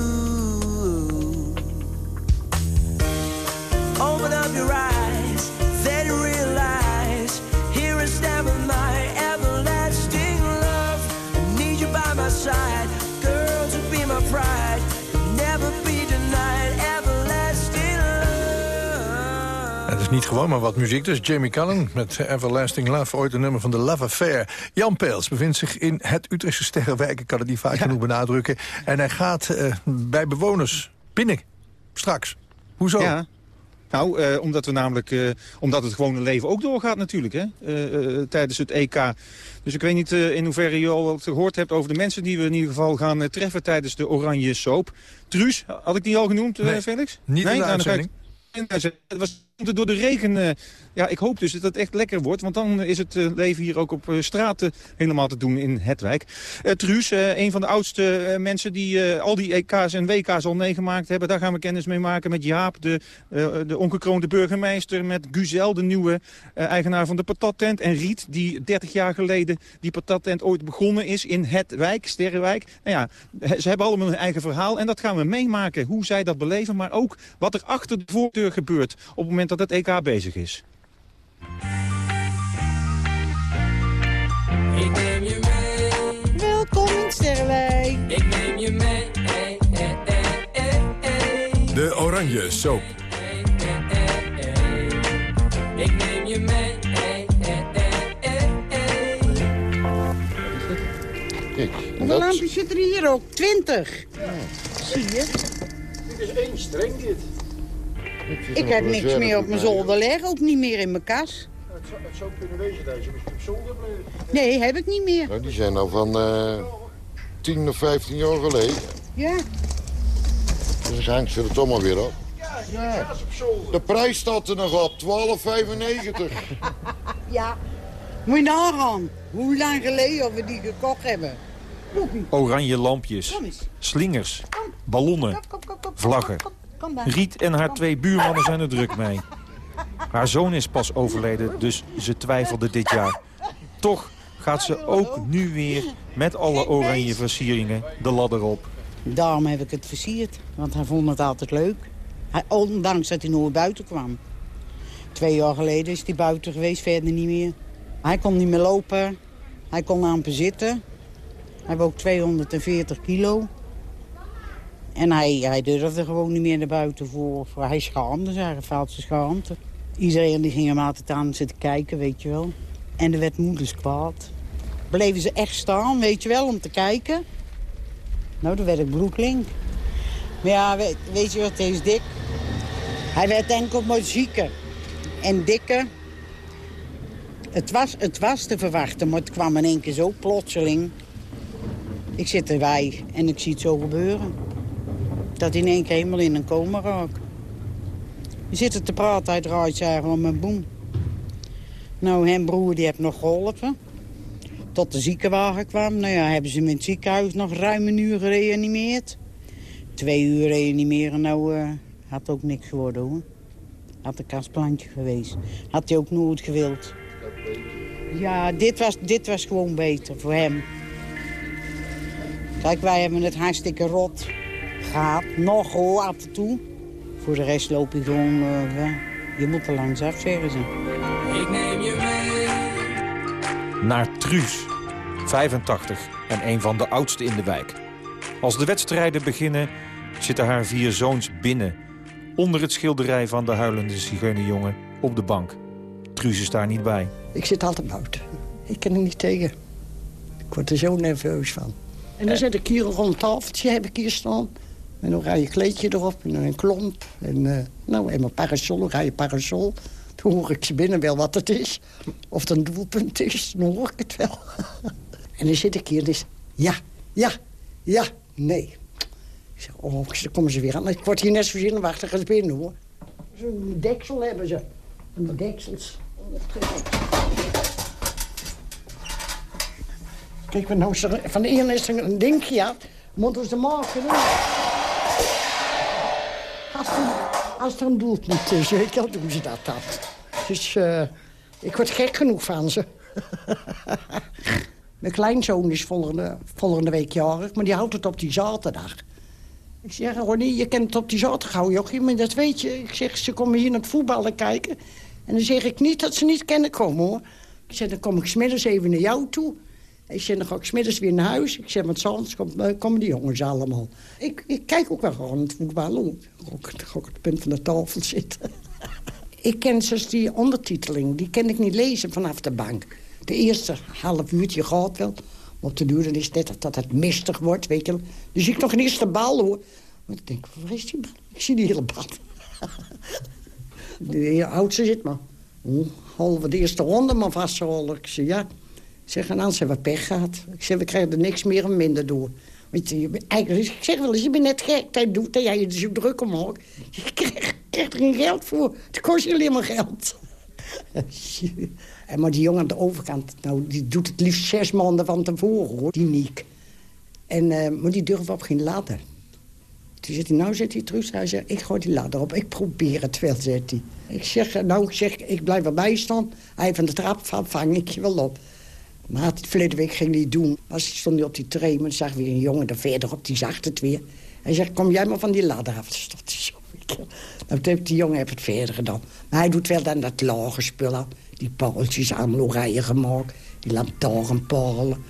Open up your eyes, then realize here is never my everlasting love. I need you by my side, girl, to be my pride. Never be denied everlasting love. Het is niet gewoon maar wat muziek, dus Jamie Cullen met Everlasting Love, ooit een nummer van de Love Affair. Jan Peels bevindt zich in het Utrechtse Sterrenwijk, ik kan het niet vaak genoeg benadrukken. En hij gaat uh, bij bewoners binnen, straks. Hoezo? Ja. Nou, uh, omdat, we namelijk, uh, omdat het gewone leven ook doorgaat natuurlijk, hè? Uh, tijdens het EK. Dus ik weet niet in hoeverre je al wat gehoord hebt over de mensen die we in ieder geval gaan treffen tijdens de Oranje Soap. Truus, had ik die al genoemd, nee, Felix? Niet nee? in de nou, uitzending. Het was door de regen... Uh, ja, ik hoop dus dat het echt lekker wordt. Want dan is het uh, leven hier ook op uh, straat helemaal te doen in Hetwijk. Truus, een van de oudste mensen die al die EK's en WK's al meegemaakt hebben. Daar gaan we kennis mee maken met Jaap, de, de ongekroonde burgemeester. Met Guzel, de nieuwe eigenaar van de patattent. En Riet, die 30 jaar geleden die patattent ooit begonnen is in Hetwijk, Sterrenwijk. Nou ja, ze hebben allemaal hun eigen verhaal. En dat gaan we meemaken, hoe zij dat beleven. Maar ook wat er achter de voordeur gebeurt op het moment dat het EK bezig is. Ik neem je mee. Welkom in Sterrenwijk. Ik neem je mee. Hey, hey, hey, De Oranje Soap. Ik neem je mee. Kijk, Hoeveel lampjes zitten er hier ook? Twintig. Ja. Zie je? Dit is één streng dit. Ik heb niks meer op mijn zolder liggen, ook niet meer in mijn kas. Het zou, het zou kunnen wezen dat je op zolder bleef. Nee, heb ik niet meer. Nou, die zijn al van uh, 10 of 15 jaar geleden. Ja. Dus dan hangt ze er toch maar weer op. Ja, de prijs staat er nog op, 12,95. ja, moet je nagaan hoe lang geleden we die gekocht hebben. Oranje lampjes, slingers, ballonnen, vlaggen. Riet en haar twee buurmannen zijn er druk mee. Haar zoon is pas overleden, dus ze twijfelde dit jaar. Toch gaat ze ook nu weer met alle oranje versieringen de ladder op. Daarom heb ik het versierd, want hij vond het altijd leuk. Hij, ondanks dat hij nooit buiten kwam. Twee jaar geleden is hij buiten geweest, verder niet meer. Hij kon niet meer lopen, hij kon amper zitten. Hij woog 240 kilo. En hij, hij durfde gewoon niet meer naar buiten voor. voor hij schaamde zich, hij valse schaamte. Iedereen die ging hem altijd aan zitten kijken, weet je wel. En er werd moeders kwaad. Bleven ze echt staan, weet je wel, om te kijken. Nou, dan werd ik bloedlink. Maar ja, weet, je wat, hij is dik. Hij werd enkel maar zieker. En dikker. Het was, het was te verwachten, maar het kwam in één keer zo plotseling. Ik zit erbij en ik zie het zo gebeuren dat in één keer helemaal in een coma raakt. We zitten te praten, hij draait zich gewoon met boem. Nou, hem broer die heeft nog geholpen. Tot de ziekenwagen kwam. Nou ja, hebben ze in het ziekenhuis nog ruim een uur gereanimeerd. Twee uur reanimeren, nou uh, had ook niks geworden hoor. Had een kastplantje geweest. Had hij ook nooit gewild. Ja, dit was, dit was gewoon beter voor hem. Kijk, wij hebben het hartstikke rot gaat. Nog hoor, af en toe. Voor de rest loop je gewoon... Uh, je moet er langs af, zeggen ze. Ik neem je mee. Naar Truus, 85 en een van de oudste in de wijk. Als de wedstrijden beginnen, zitten haar vier zoons binnen. Onder het schilderij van de huilende zigeunerjongen op de bank. Truus is daar niet bij. Ik zit altijd buiten. Ik kan er niet tegen. Ik word er zo nerveus van. En dan zet ik hier rond tafeltje heb ik hier staan. Met een oranje kleedje erop en een klomp. En, uh, nou, en mijn parasol, een oranje parasol. Toen hoor ik ze binnen wel wat het is. Of het een doelpunt is, dan hoor ik het wel. en dan zit ik hier dus, ja, ja, ja, nee. Ik zeg, oh, dan komen ze weer aan. Ik word hier net zo zenuwachtig als binnen, hoor. Zo'n deksel hebben ze. En deksels. Kijk, nou, van de ene is er een dingje, ja. Moeten ze maken, hè? Als er, als er een doelpunt is, weet doen ze dat dan. Dus uh, ik word gek genoeg van ze. Mijn kleinzoon is volgende, volgende week jarig, maar die houdt het op die zaterdag. Ik zeg, Ronnie, je kent het op die zaterdag jochie, maar dat weet je. Ik zeg, ze komen hier naar het voetballen kijken. En dan zeg ik niet dat ze niet kennen komen, hoor. Ik zeg, dan kom ik smiddags even naar jou toe. Ik zeg, dan ga ik smiddags weer naar huis. Ik zeg, want s'avonds komen, komen die jongens allemaal. Ik, ik kijk ook wel gewoon het voetballen. Ik ga op het punt van de tafel zitten. ik ken dus die ondertiteling, die ken ik niet lezen vanaf de bank. De eerste half uurtje gaat wel. Maar op de duur is net dat het mistig wordt, weet je Dus ik nog een eerste bal, hoor. Maar ik denk, waar is die bal? Ik zie die hele bal. de oudste zit maar. Halve de eerste ronde maar vastgehouden. Ik zeg, ja. Zeg, en anders hebben we pech gehad. Ik zeg, we krijgen er niks meer of minder door. Weet je, eigenlijk, ik zeg wel eens, je bent net gek. Dat doet dat jij je zo druk om maakt. Je krijgt, er geen geld voor. Het kost je alleen maar geld. en maar die jongen aan de overkant, nou, die doet het liefst zes maanden van tevoren, hoor. Die Niek. En, uh, maar die durft op geen ladder. Toen zit hij, nou zit hij terug. Hij zegt, ik gooi die ladder op. Ik probeer het wel, zegt hij. Ik zeg, nou, ik zeg, ik blijf erbij staan. Hij van de trap van, vang ik je wel op. Maar het verleden week ging hij doen. Was, stond op die maar zag weer een jongen daar verderop. Die zag het weer. Hij zegt, kom jij maar van die ladder af. Stond zo. Nou, die jongen heeft het verder gedaan. Maar hij doet wel dan dat lage spullen. Die paaltjes aan oranje gemaakt. Die lantaarnpalen.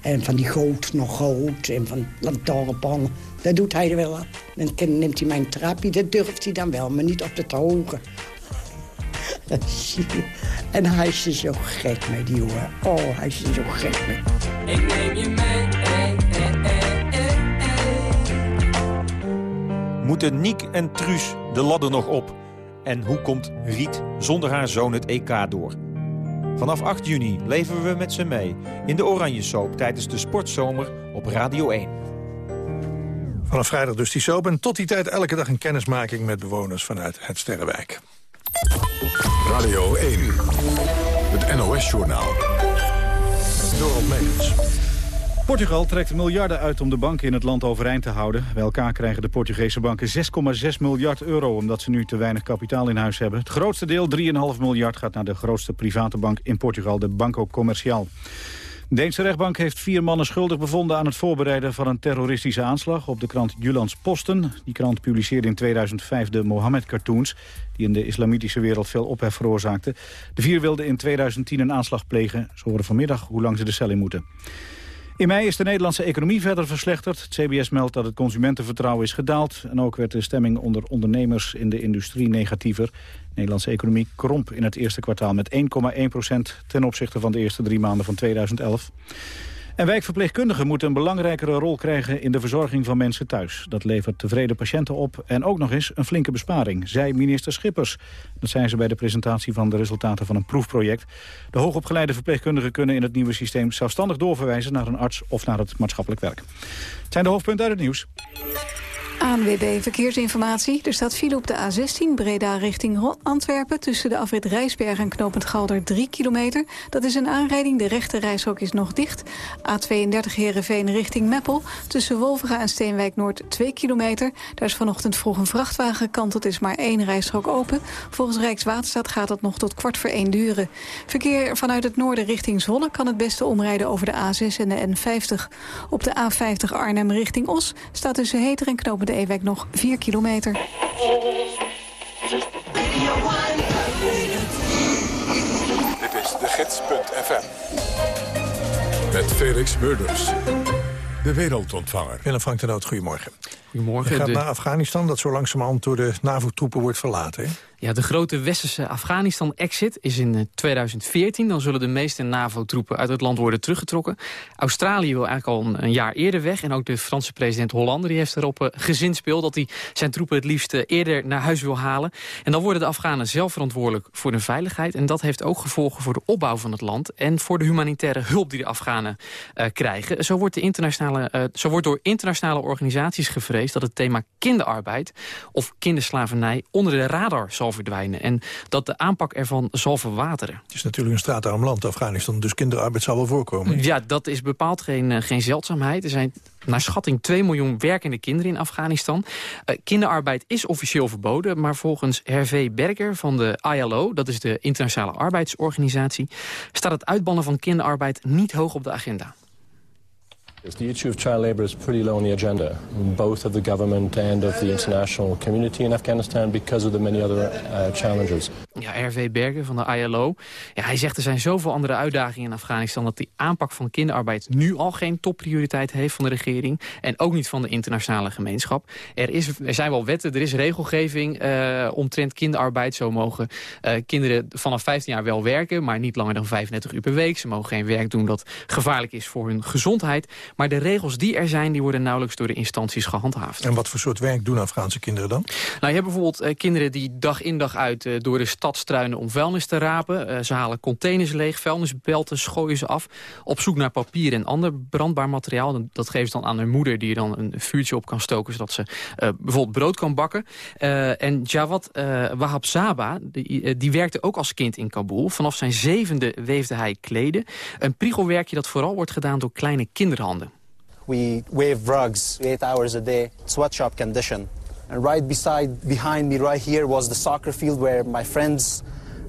En van die goot nog goot. En van lantaarnpalen. Dat doet hij wel. Dan neemt hij mijn trapje. Dat durft hij dan wel, maar niet op de hoge. en hij is er zo gek met die jongen. Oh, hij is er zo gek met. Ik neem je mee. Moeten Niek en Truus de ladder nog op? En hoe komt Riet zonder haar zoon het EK door? Vanaf 8 juni leven we met ze mee in de Oranje Soap tijdens de Sportzomer op Radio 1. Vanaf vrijdag dus die soap en tot die tijd elke dag een kennismaking met bewoners vanuit het Sterrenwijk. Radio 1, het NOS-journaal. Dorot Megens. Portugal trekt miljarden uit om de banken in het land overeind te houden. Bij elkaar krijgen de Portugese banken 6,6 miljard euro... omdat ze nu te weinig kapitaal in huis hebben. Het grootste deel, 3,5 miljard, gaat naar de grootste private bank in Portugal... de Banco Comercial. De Deense rechtbank heeft vier mannen schuldig bevonden aan het voorbereiden van een terroristische aanslag op de krant Julans Posten. Die krant publiceerde in 2005 de Mohammed-cartoons die in de islamitische wereld veel ophef veroorzaakten. De vier wilden in 2010 een aanslag plegen. Ze horen vanmiddag hoe lang ze de cel in moeten. In mei is de Nederlandse economie verder verslechterd. Het CBS meldt dat het consumentenvertrouwen is gedaald. En ook werd de stemming onder ondernemers in de industrie negatiever. De Nederlandse economie kromp in het eerste kwartaal met 1,1 procent... ten opzichte van de eerste drie maanden van 2011. En wijkverpleegkundigen moeten een belangrijkere rol krijgen in de verzorging van mensen thuis. Dat levert tevreden patiënten op en ook nog eens een flinke besparing, zei minister Schippers. Dat zei ze bij de presentatie van de resultaten van een proefproject. De hoogopgeleide verpleegkundigen kunnen in het nieuwe systeem zelfstandig doorverwijzen naar een arts of naar het maatschappelijk werk. Het zijn de hoofdpunten uit het nieuws. ANWB Verkeersinformatie. Er staat file op de A16 Breda richting Antwerpen... tussen de afrit Rijsberg en knooppunt Galder 3 kilometer. Dat is een aanrijding, de rechte reishok is nog dicht. A32 Herenveen richting Meppel. Tussen Wolvera en Steenwijk Noord 2 kilometer. Daar is vanochtend vroeg een vrachtwagen gekanteld, is maar één reishok open. Volgens Rijkswaterstaat gaat dat nog tot kwart voor één duren. Verkeer vanuit het noorden richting Zwolle... kan het beste omrijden over de A6 en de N50. Op de A50 Arnhem richting Os staat tussen Heter en knooppunt de Ewek nog 4 kilometer. Dit is de gids.fm. Met Felix Murders. De wereldontvanger. Willem Frank de Noot, goedemorgen. Goedemorgen. Je gaat De- naar Afghanistan, dat zo langzamerhand door de NAVO-troepen wordt verlaten. Hè? Ja, de grote westerse Afghanistan-exit is in eh, 2014. Dan zullen de meeste NAVO-troepen uit het land worden teruggetrokken. Australië wil eigenlijk al een, jaar eerder weg. En ook de Franse president Hollande die heeft erop uh, gezinspeel... dat hij zijn troepen het liefst uh, eerder naar huis wil halen. En dan worden de Afghanen zelf verantwoordelijk voor de veiligheid. En dat heeft ook gevolgen voor de opbouw van het land... en voor de humanitaire hulp die de Afghanen krijgen. Zo wordt, de internationale, zo wordt door internationale organisaties gevreesd... dat het thema kinderarbeid of kinderslavernij onder de radar zal verdwijnen. En dat de aanpak ervan zal verwateren. Het is natuurlijk een straatarm land, Afghanistan. Dus kinderarbeid zal wel voorkomen. Ja, dat is bepaald geen, uh, geen zeldzaamheid. Er zijn naar schatting 2 miljoen werkende kinderen in Afghanistan. Uh, kinderarbeid is officieel verboden, maar volgens Hervé Berger van de ILO... dat is de Internationale Arbeidsorganisatie... staat het uitbannen van kinderarbeid niet hoog op de agenda. The issue of child labor is pretty low on the agenda, both of the government and of the international community in Afghanistan because of the many other uh, challenges. Ja, Hervé Berger van de ILO. Ja, hij zegt er zijn zoveel andere uitdagingen in Afghanistan... dat die aanpak van kinderarbeid nu al geen topprioriteit heeft van de regering... en ook niet van de internationale gemeenschap. Er, is, er zijn wel wetten, er is regelgeving uh, omtrent kinderarbeid. Zo mogen uh, kinderen vanaf 15 jaar wel werken... maar niet langer dan 35 uur per week. Ze mogen geen werk doen dat gevaarlijk is voor hun gezondheid... Maar de regels die er zijn, die worden nauwelijks door de instanties gehandhaafd. En wat voor soort werk doen Afghaanse kinderen dan? Nou, je hebt bijvoorbeeld uh, kinderen die dag in dag uit door de stad om vuilnis te rapen. Uh, ze halen containers leeg, vuilnisbelten, gooien ze af. Op zoek naar papier en ander brandbaar materiaal. Dat geven ze dan aan hun moeder die er dan een vuurtje op kan stoken... zodat ze bijvoorbeeld brood kan bakken. en Jawad Wahab die, die werkte ook als kind in Kabul. Vanaf zijn zevende weefde hij kleden. Een priegelwerkje dat vooral wordt gedaan door kleine kinderhanden. We wave rugs eight hours a day, sweatshop condition. And right beside, behind me right here was the soccer field where my friends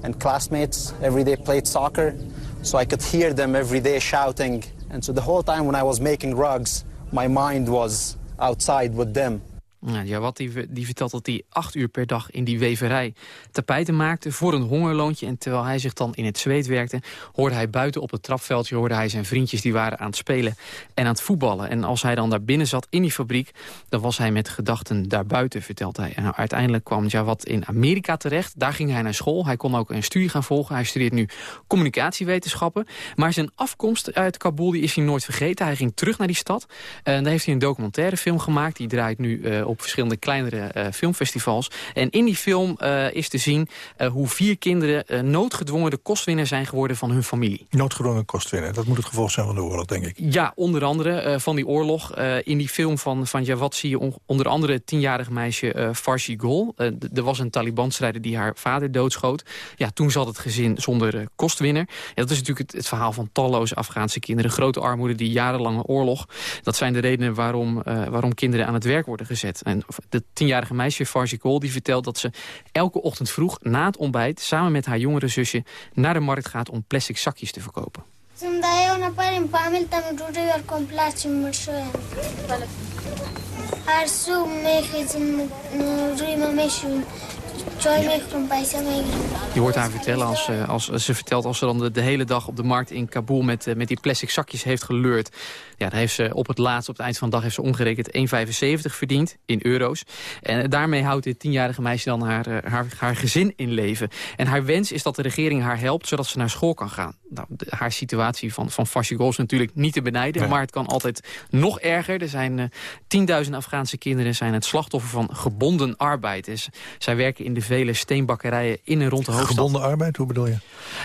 and classmates every day played soccer. So I could hear them every day shouting. And so the whole time when I was making rugs, my mind was outside with them. Ja, Jawad die, die vertelt dat hij acht uur per dag in die weverij tapijten maakte voor een hongerloontje. En terwijl hij zich dan in het zweet werkte, hoorde hij buiten op het trapveldje hoorde hij zijn vriendjes die waren aan het spelen en aan het voetballen. En als hij dan daar binnen zat in die fabriek, dan was hij met gedachten daarbuiten, vertelt hij. En uiteindelijk kwam Jawad in Amerika terecht. Daar ging hij naar school. Hij kon ook een studie gaan volgen. Hij studeert nu communicatiewetenschappen. Maar zijn afkomst uit Kabul die is hij nooit vergeten. Hij ging terug naar die stad. En daar heeft hij een documentaire film gemaakt. Die draait nu uh, op verschillende kleinere uh, filmfestivals. En in die film uh, is te zien uh, hoe vier kinderen noodgedwongen de kostwinner zijn geworden van hun familie. Noodgedwongen kostwinner, dat moet het gevolg zijn van de oorlog, denk ik. Ja, onder andere van die oorlog. in die film van, van Jawad zie je on, onder andere het tienjarig meisje Farsi Gol. er was een Taliban-strijder die haar vader doodschoot. Ja, toen zat het gezin zonder kostwinner. Ja, dat is natuurlijk het, het, verhaal van talloze Afghaanse kinderen. Grote armoede, die jarenlange oorlog. Dat zijn de redenen waarom, waarom kinderen aan het werk worden gezet. En de tienjarige meisje Farsi Gol die vertelt dat ze elke ochtend vroeg na het ontbijt... samen met haar jongere zusje naar de markt gaat om plastic zakjes te verkopen. Je hoort haar vertellen als, als ze vertelt als ze dan de, de, hele dag op de markt in Kabul met, uh, met die plastic zakjes heeft geleurd. Ja, daar heeft ze op het laatst, op het eind van de dag, heeft ze omgerekend 1,75 verdiend in euro's. En daarmee houdt dit tienjarige meisje dan haar, haar, haar gezin in leven. En haar wens is dat de regering haar helpt, zodat ze naar school kan gaan. Nou, de, haar situatie van, van is natuurlijk niet te benijden, nee. maar het kan altijd nog erger. Er zijn uh, 10.000 Afghaanse kinderen zijn het slachtoffer van gebonden arbeid. Dus zij werken in de vele steenbakkerijen in en rond de hoofdstad. Gebonden arbeid, hoe bedoel je?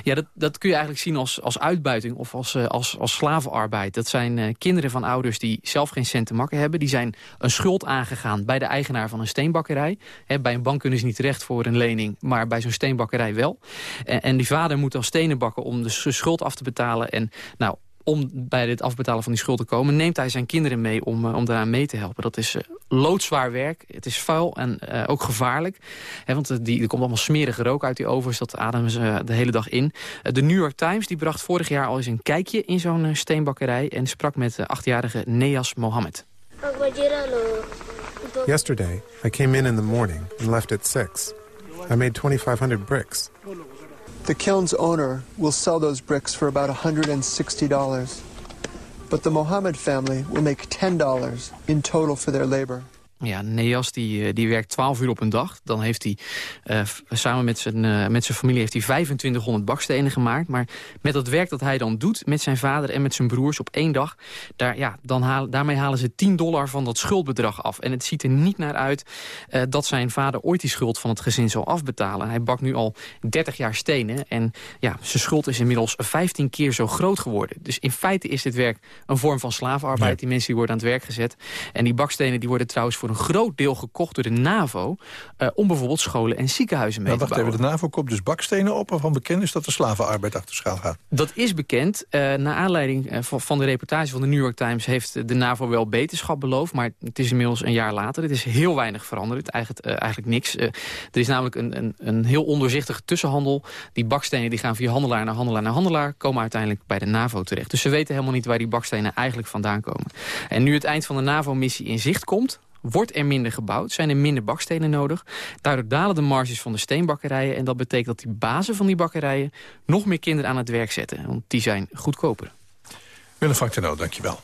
Ja, dat, dat kun je eigenlijk zien als, als uitbuiting of als, uh, als, als slavenarbeid. Dat zijn uh, kinderen van ouders die zelf geen cent te makken hebben. Die zijn een schuld aangegaan bij de eigenaar van een steenbakkerij. He, bij een bank kunnen ze niet terecht voor een lening, maar bij zo'n steenbakkerij wel. En, en die vader moet dan stenen bakken om de schuld af te betalen. En nou, om bij dit afbetalen van die schuld te komen... neemt hij zijn kinderen mee om, uh, om daaraan mee te helpen. Dat is uh, loodzwaar werk, het is vuil en uh, ook gevaarlijk. Want die, er komt allemaal smerige rook uit die ovens, dat ademen ze de hele dag in. de New York Times die bracht vorig jaar al eens een kijkje in zo'n steenbakkerij... en sprak met de achtjarige Neas Mohammed. Yesterday, I came in in the morning and left at 6. I made 2,500 bricks. The kiln's owner will sell those bricks for about $160. but the Mohammed family will make $10 in total for their labor. Ja, Neas die, eh, die werkt 12 uur op een dag. Dan heeft hij uh, samen met zijn, uh, met zijn familie heeft hij 2500 bakstenen gemaakt. Maar met dat werk dat hij dan doet met zijn vader en met zijn broers op één dag... Daar, ja, dan haal, daarmee halen ze 10 dollar van dat schuldbedrag af. En het ziet er niet naar uit uh, dat zijn vader ooit die schuld van het gezin zal afbetalen. Hij bakt nu al 30 jaar stenen. En ja, zijn schuld is inmiddels 15 keer zo groot geworden. Dus in feite is dit werk een vorm van slavenarbeid. Ja. Die mensen die worden aan het werk gezet. En die bakstenen die worden trouwens voor een groot deel gekocht door de NAVO... Uh, om bijvoorbeeld scholen en ziekenhuizen mee nou, te bouwen. Even, de NAVO koopt dus bakstenen op... waarvan bekend is dat de slavenarbeid achter schaal gaat. Dat is bekend. Uh, naar aanleiding uh, van de reportage van de New York Times... heeft de NAVO wel beterschap beloofd, maar het is inmiddels een jaar later. Het is heel weinig veranderd, eigenlijk, eigenlijk niks. er is namelijk een, een, een heel ondoorzichtige tussenhandel. Die bakstenen die gaan via handelaar naar handelaar naar handelaar... komen uiteindelijk bij de NAVO terecht. Dus ze weten helemaal niet waar die bakstenen eigenlijk vandaan komen. En nu het eind van de NAVO-missie in zicht komt wordt er minder gebouwd, zijn er minder bakstenen nodig. Daardoor dalen de marges van de steenbakkerijen... en dat betekent dat die bazen van die bakkerijen... nog meer kinderen aan het werk zetten, want die zijn goedkoper. Willem van Tenno, dankjewel.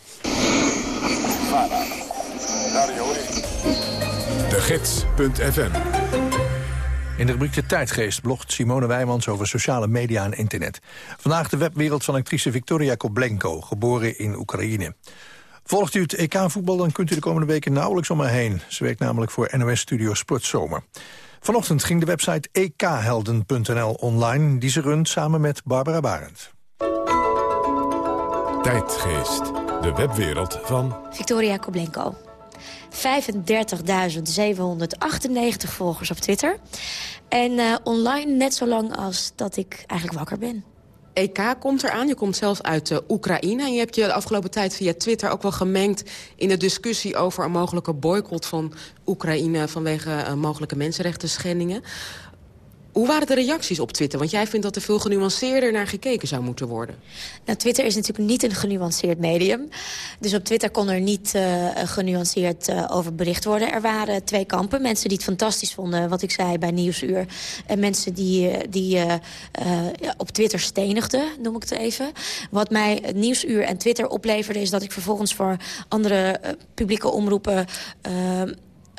De Gids.fm in de rubriek De Tijdgeest blogt Simone Wijmans over sociale media en internet. Vandaag de webwereld van actrice Victoria Koblenko, geboren in Oekraïne. Volgt u het EK-voetbal, dan kunt u de komende weken nauwelijks om haar heen. Ze werkt namelijk voor NOS Studio Sportzomer. Vanochtend ging de website ekhelden.nl online... die ze runt samen met Barbara Barend. Tijdgeest, de webwereld van... Victoria Koblenko. 35.798 volgers op Twitter. En uh, online net zo lang als dat ik eigenlijk wakker ben. EK komt eraan. Je komt zelf uit uh, Oekraïne. En je hebt je de afgelopen tijd via Twitter ook wel gemengd... in de discussie over een mogelijke boycott van Oekraïne... vanwege uh, mogelijke mensenrechten schendingen. Hoe waren de reacties op Twitter? Want jij vindt dat er veel genuanceerder naar gekeken zou moeten worden. Nou, Twitter is natuurlijk niet een genuanceerd medium. Dus op Twitter kon er niet uh, genuanceerd uh, over bericht worden. Er waren twee kampen. Mensen die het fantastisch vonden, wat ik zei bij Nieuwsuur. En mensen die, die uh, op Twitter stenigden, noem ik het even. Wat mij Nieuwsuur en Twitter opleverde... is dat ik vervolgens voor andere publieke omroepen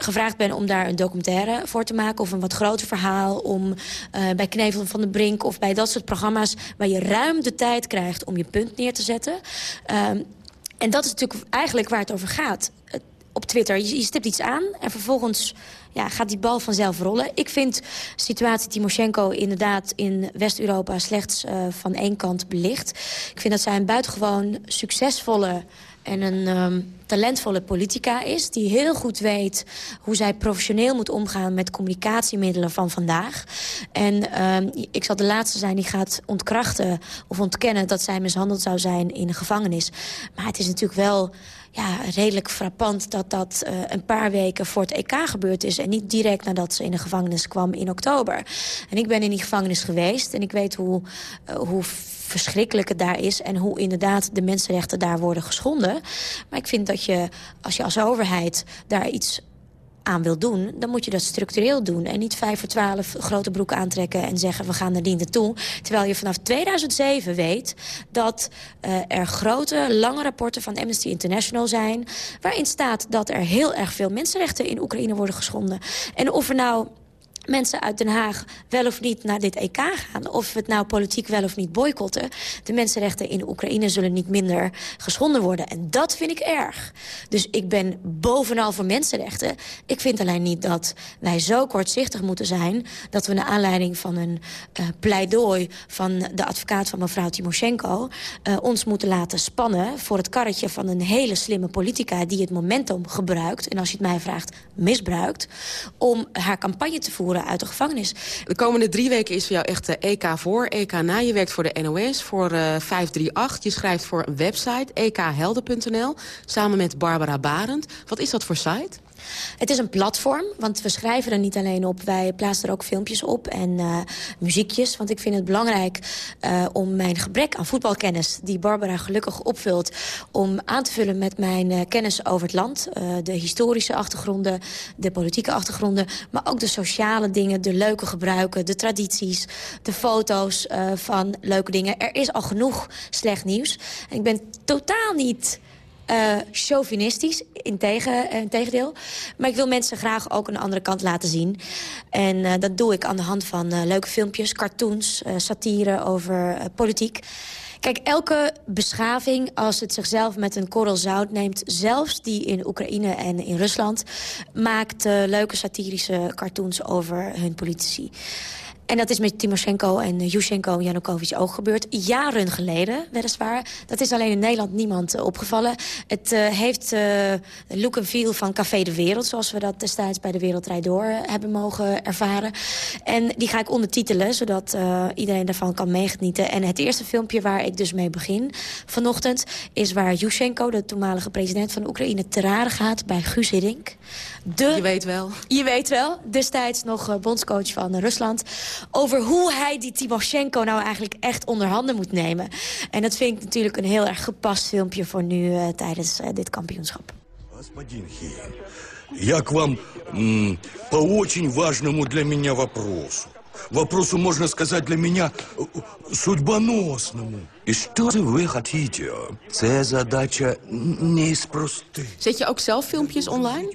gevraagd ben om daar een documentaire voor te maken... of een wat groter verhaal om uh, bij Knevel van de Brink... of bij dat soort programma's waar je ruim de tijd krijgt om je punt neer te zetten. Um, en dat is natuurlijk eigenlijk waar het over gaat. Op Twitter, je, je stipt iets aan en vervolgens ja, gaat die bal vanzelf rollen. Ik vind de situatie Timoshenko inderdaad in West-Europa... slechts uh, van één kant belicht. Ik vind dat zij een buitengewoon succesvolle en een um, talentvolle politica is... die heel goed weet hoe zij professioneel moet omgaan... met communicatiemiddelen van vandaag. En um, ik zal de laatste zijn die gaat ontkrachten of ontkennen... dat zij mishandeld zou zijn in de gevangenis. Maar het is natuurlijk wel ja, redelijk frappant dat dat uh, een paar weken voor het EK gebeurd is... en niet direct nadat ze in de gevangenis kwam in oktober. En ik ben in die gevangenis geweest en ik weet hoe, uh, hoe verschrikkelijk het daar is... en hoe inderdaad de mensenrechten daar worden geschonden. Maar ik vind dat je, als je als overheid daar iets aan wil doen, dan moet je dat structureel doen. En niet vijf voor twaalf grote broeken aantrekken en zeggen... we gaan er niet naartoe. Terwijl je vanaf 2007 weet dat uh, er grote, lange rapporten van Amnesty International zijn... waarin staat dat er heel erg veel mensenrechten in Oekraïne worden geschonden. En of er nou mensen uit Den Haag wel of niet naar dit EK gaan... of we het nou politiek wel of niet boycotten... de mensenrechten in Oekraïne zullen niet minder geschonden worden. En dat vind ik erg. Dus ik ben bovenal voor mensenrechten. Ik vind alleen niet dat wij zo kortzichtig moeten zijn... dat we naar aanleiding van een uh, pleidooi van de advocaat van mevrouw Timoshenko... Uh, ons moeten laten spannen voor het karretje van een hele slimme politica... die het momentum gebruikt, en als je het mij vraagt, misbruikt... om haar campagne te voeren uit de gevangenis. De komende drie weken is voor jou echt EK voor, EK na. Je werkt voor de NOS, voor uh, 538. Je schrijft voor een website, ekhelden.nl, samen met Barbara Barend. Wat is dat voor site? Het is een platform, want we schrijven er niet alleen op. Wij plaatsen er ook filmpjes op en uh, muziekjes. Want ik vind het belangrijk uh, om mijn gebrek aan voetbalkennis... die Barbara gelukkig opvult... om aan te vullen met mijn uh, kennis over het land. de historische achtergronden, de politieke achtergronden... maar ook de sociale dingen, de leuke gebruiken, de tradities... de foto's van leuke dingen. Er is al genoeg slecht nieuws. En ik ben totaal niet uh, chauvinistisch, in, tegen, in tegendeel. Maar ik wil mensen graag ook een andere kant laten zien. En uh, dat doe ik aan de hand van leuke filmpjes, cartoons, satire over politiek. Kijk, elke beschaving, als het zichzelf met een korrel zout neemt... zelfs die in Oekraïne en in Rusland... maakt leuke satirische cartoons over hun politici. En dat is met Timoshenko en Yushchenko en Janukovic ook gebeurd. Jaren geleden, weliswaar. Dat is alleen in Nederland niemand uh, opgevallen. Het uh, heeft uh, look en feel van Café de Wereld... zoals we dat destijds bij de Wereldrijd Door hebben mogen ervaren. En die ga ik ondertitelen, zodat iedereen daarvan kan meegenieten. En het eerste filmpje waar ik dus mee begin vanochtend... is waar Yushchenko, de toenmalige president van Oekraïne... te gaat bij Guus Hiddink. De, je weet wel. Je weet wel. Destijds nog bondscoach van Rusland over hoe hij die Timoshenko nou eigenlijk echt onder handen moet nemen. En dat vind ik natuurlijk een heel erg gepast filmpje voor nu uh, tijdens uh, dit kampioenschap. Господин Хейн, я к вам м, по очень важному для меня вопросу. Вопросу, можно сказать, для меня судьбоносному. И что же вы хотите? Це задача не из простых. Zet je ook zelf filmpjes online?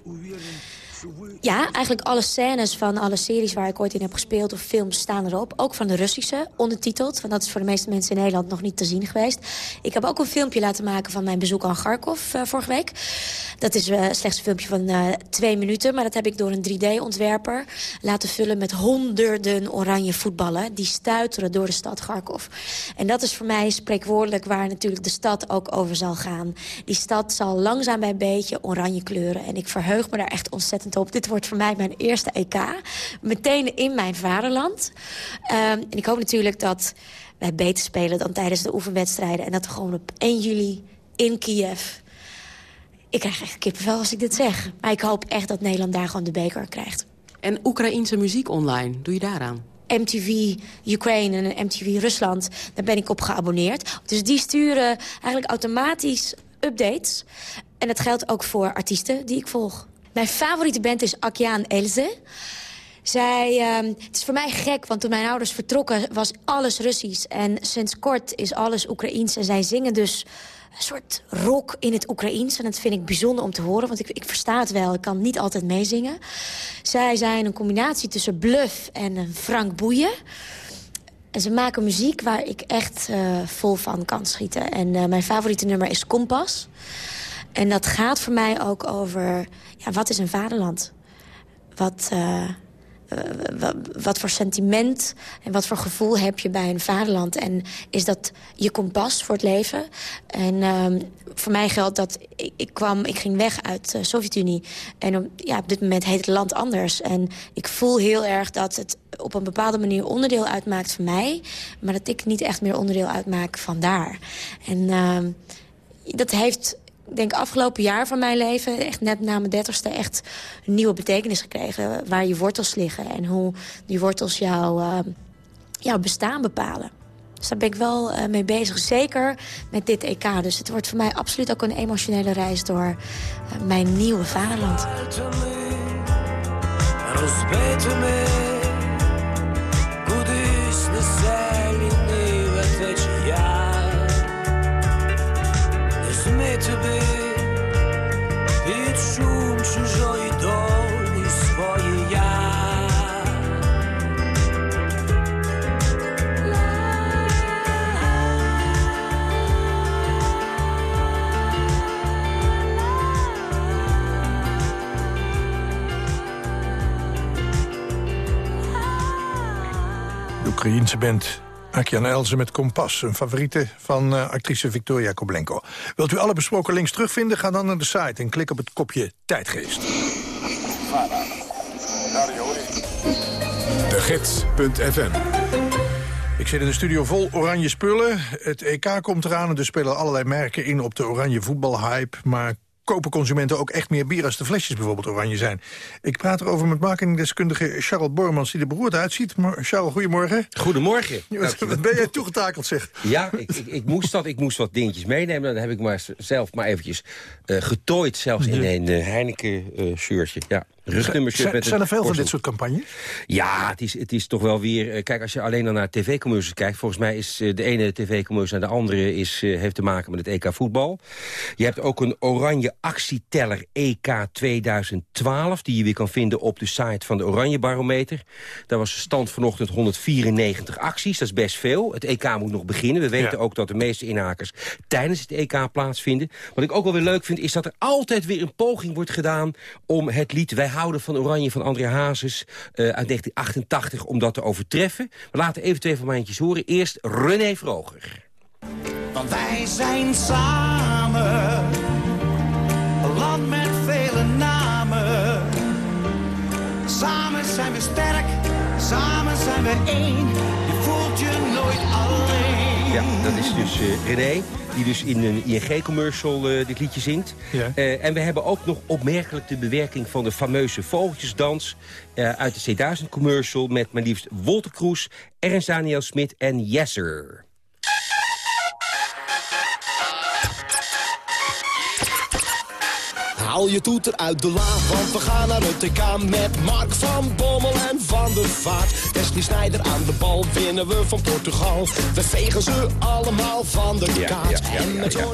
Ja, eigenlijk alle scènes van alle series waar ik ooit in heb gespeeld... of films staan erop. Ook van de Russische, ondertiteld. Want dat is voor de meeste mensen in Nederland nog niet te zien geweest. Ik heb ook een filmpje laten maken van mijn bezoek aan Kharkov uh, vorige week. Dat is uh, slechts een filmpje van uh, twee minuten. Maar dat heb ik door een 3D-ontwerper laten vullen... met honderden oranje voetballen. Die stuiteren door de stad Kharkov. En dat is voor mij spreekwoordelijk waar natuurlijk de stad ook over zal gaan. Die stad zal langzaam bij beetje oranje kleuren. En ik verheug me daar echt ontzettend op. Dit wordt voor mij mijn eerste EK. Meteen in mijn vaderland. Um, en ik hoop natuurlijk dat wij beter spelen dan tijdens de oefenwedstrijden. En dat we gewoon op 1 juli in Kiev... Ik krijg echt kippenvel als ik dit zeg. Maar ik hoop echt dat Nederland daar gewoon de beker krijgt. En Oekraïense muziek online, doe je daaraan? MTV Ukraine en MTV Rusland, daar ben ik op geabonneerd. Dus die sturen eigenlijk automatisch updates. En dat geldt ook voor artiesten die ik volg. Mijn favoriete band is Akiaan Elze. Zij, uh, het is voor mij gek, want toen mijn ouders vertrokken was alles Russisch. En sinds kort is alles Oekraïens. En zij zingen dus een soort rock in het Oekraïens. En dat vind ik bijzonder om te horen, want ik, ik versta het wel. Ik kan niet altijd meezingen. Zij zijn een combinatie tussen bluff en Frank Boeien. En ze maken muziek waar ik echt uh, vol van kan schieten. En uh, mijn favoriete nummer is Kompas. En dat gaat voor mij ook over... Ja, wat is een vaderland? Wat, uh, wat, wat, voor sentiment en wat voor gevoel heb je bij een vaderland? En is dat je kompas voor het leven? En uh, voor mij geldt dat ik, ik, kwam, ik ging weg uit de Sovjet-Unie. En op, ja, op dit moment heet het land anders. En ik voel heel erg dat het op een bepaalde manier onderdeel uitmaakt van mij. Maar dat ik niet echt meer onderdeel uitmaak van daar. En uh, dat heeft denk afgelopen jaar van mijn leven, echt net na mijn dertigste... echt een nieuwe betekenis gekregen. Waar je wortels liggen en hoe die wortels uh, jouw bestaan bepalen. Dus daar ben ik wel uh, mee bezig. Zeker met dit EK. Dus het wordt voor mij absoluut ook een emotionele reis... door uh, mijn nieuwe vaderland. Oekraïense band Akian Elze met Kompas, een favoriete van uh, actrice Victoria Koblenko. Wilt u alle besproken links terugvinden? Ga dan naar de site en klik op het kopje Tijdgeest. De Gids.fm ik zit in de studio vol oranje spullen. Het EK komt eraan en er spelen allerlei merken in op de oranje voetbalhype. Maar kopen consumenten ook echt meer bier... als de flesjes bijvoorbeeld oranje zijn. Ik praat erover met marketingdeskundige Charles Bormans... die er beroerd uitziet. Maar Charles, goedemorgen. Goedemorgen. Wat, wat ben jij toegetakeld, zeg? Ja, ik, ik, ik, moest dat. Ik moest wat dingetjes meenemen. Dan heb ik maar zelf maar eventjes uh, getooid. Zelfs in een uh, Heineken-shirtje. ja. Rugnummers zijn, zijn er veel van dit soort campagnes? Ja, het is, het is toch wel weer... Kijk, als je alleen dan naar tv-commercials kijkt... volgens mij is de ene tv-commercial en de andere is, heeft te maken met het EK voetbal. Je hebt ook een oranje actieteller EK 2012... die je weer kan vinden op de site van de Oranje Barometer. Daar was de stand vanochtend 194 acties, dat is best veel. Het EK moet nog beginnen. We weten ook dat de meeste inhakers tijdens het EK plaatsvinden. Wat ik ook wel weer leuk vind, is dat er altijd weer een poging wordt gedaan... om het lied Wij houden van Oranje van André Hazes uh, uit 1988... om dat te overtreffen. We laten even twee van mijntjes horen. Eerst René Vroger. Want wij zijn samen, een land met vele namen. Samen zijn we sterk, samen zijn we één. Ja, dat is dus uh, René, die dus in een ING-commercial uh, dit liedje zingt. Ja. Uh, en we hebben ook nog opmerkelijk de bewerking van de fameuze vogeltjesdans... uit de C1000-commercial met maar liefst Wolter Kroes, Ernst Daniel Smit en Jesser. Haal je toeter uit de la, want we gaan naar het TK met Mark van Bommel en Van der Vaart. Wesley Snijder aan de bal, winnen we van Portugal. We vegen ze allemaal van de kaart. Ja, ja, ja, en met ja,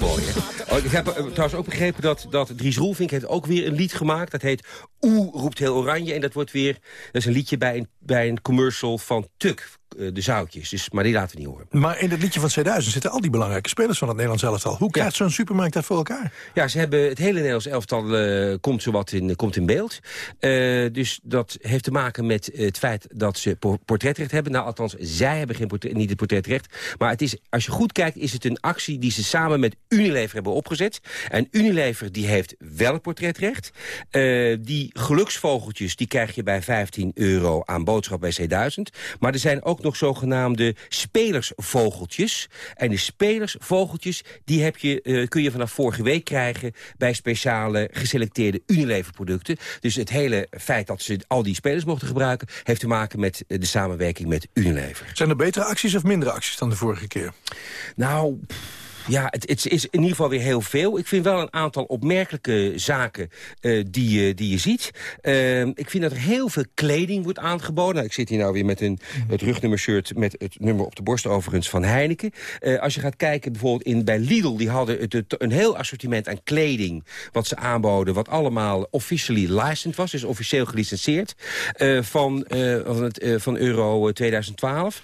mooi? Oh, ik heb uh, trouwens ook begrepen dat, dat Dries Roelvink heeft ook weer een lied gemaakt. Dat heet Oeh roept heel oranje. En dat wordt weer, dat is een liedje bij een, bij een commercial van Tuk. uh, de zoutjes. Dus, maar die laten we niet horen. Maar in het liedje van 2000 zitten al die belangrijke spelers van het Nederlands elftal. Hoe krijgt zo'n supermarkt dat voor elkaar? Ja, ze hebben het hele Nederlands elftal uh, komt zowat in, komt in beeld. Uh, dus dat heeft te maken met het feit dat ze portretrecht hebben. Nou, althans, zij hebben geen portret, niet het portretrecht. Maar het is, als je goed kijkt, is het een actie die ze samen met Unilever hebben opgezet. En Unilever die heeft wel het portretrecht. Uh, die geluksvogeltjes, die krijg je bij 15 euro aan boodschap bij C1000. Maar er zijn ook nog zogenaamde spelersvogeltjes. En de spelersvogeltjes, die heb je, uh, kun je vanaf vorige week krijgen... bij speciale geselecteerde Unilever-producten. Dus het hele feit dat ze al die spelers mochten gebruiken... heeft te maken met de samenwerking met Unilever. Zijn er betere acties of mindere acties dan de vorige keer? Nou... Pff. Ja, het, het, is in ieder geval weer heel veel. Ik vind wel een aantal opmerkelijke zaken uh, die, uh, die je ziet. Uh, ik vind dat er heel veel kleding wordt aangeboden. Nou, ik zit hier nou weer met een, het rugnummershirt met het nummer op de borst overigens van Heineken. als je gaat kijken bijvoorbeeld in, bij Lidl, die hadden het, een heel assortiment aan kleding wat ze aanboden, wat allemaal officially licensed was, dus officieel gelicenseerd van, van, het, van Euro 2012.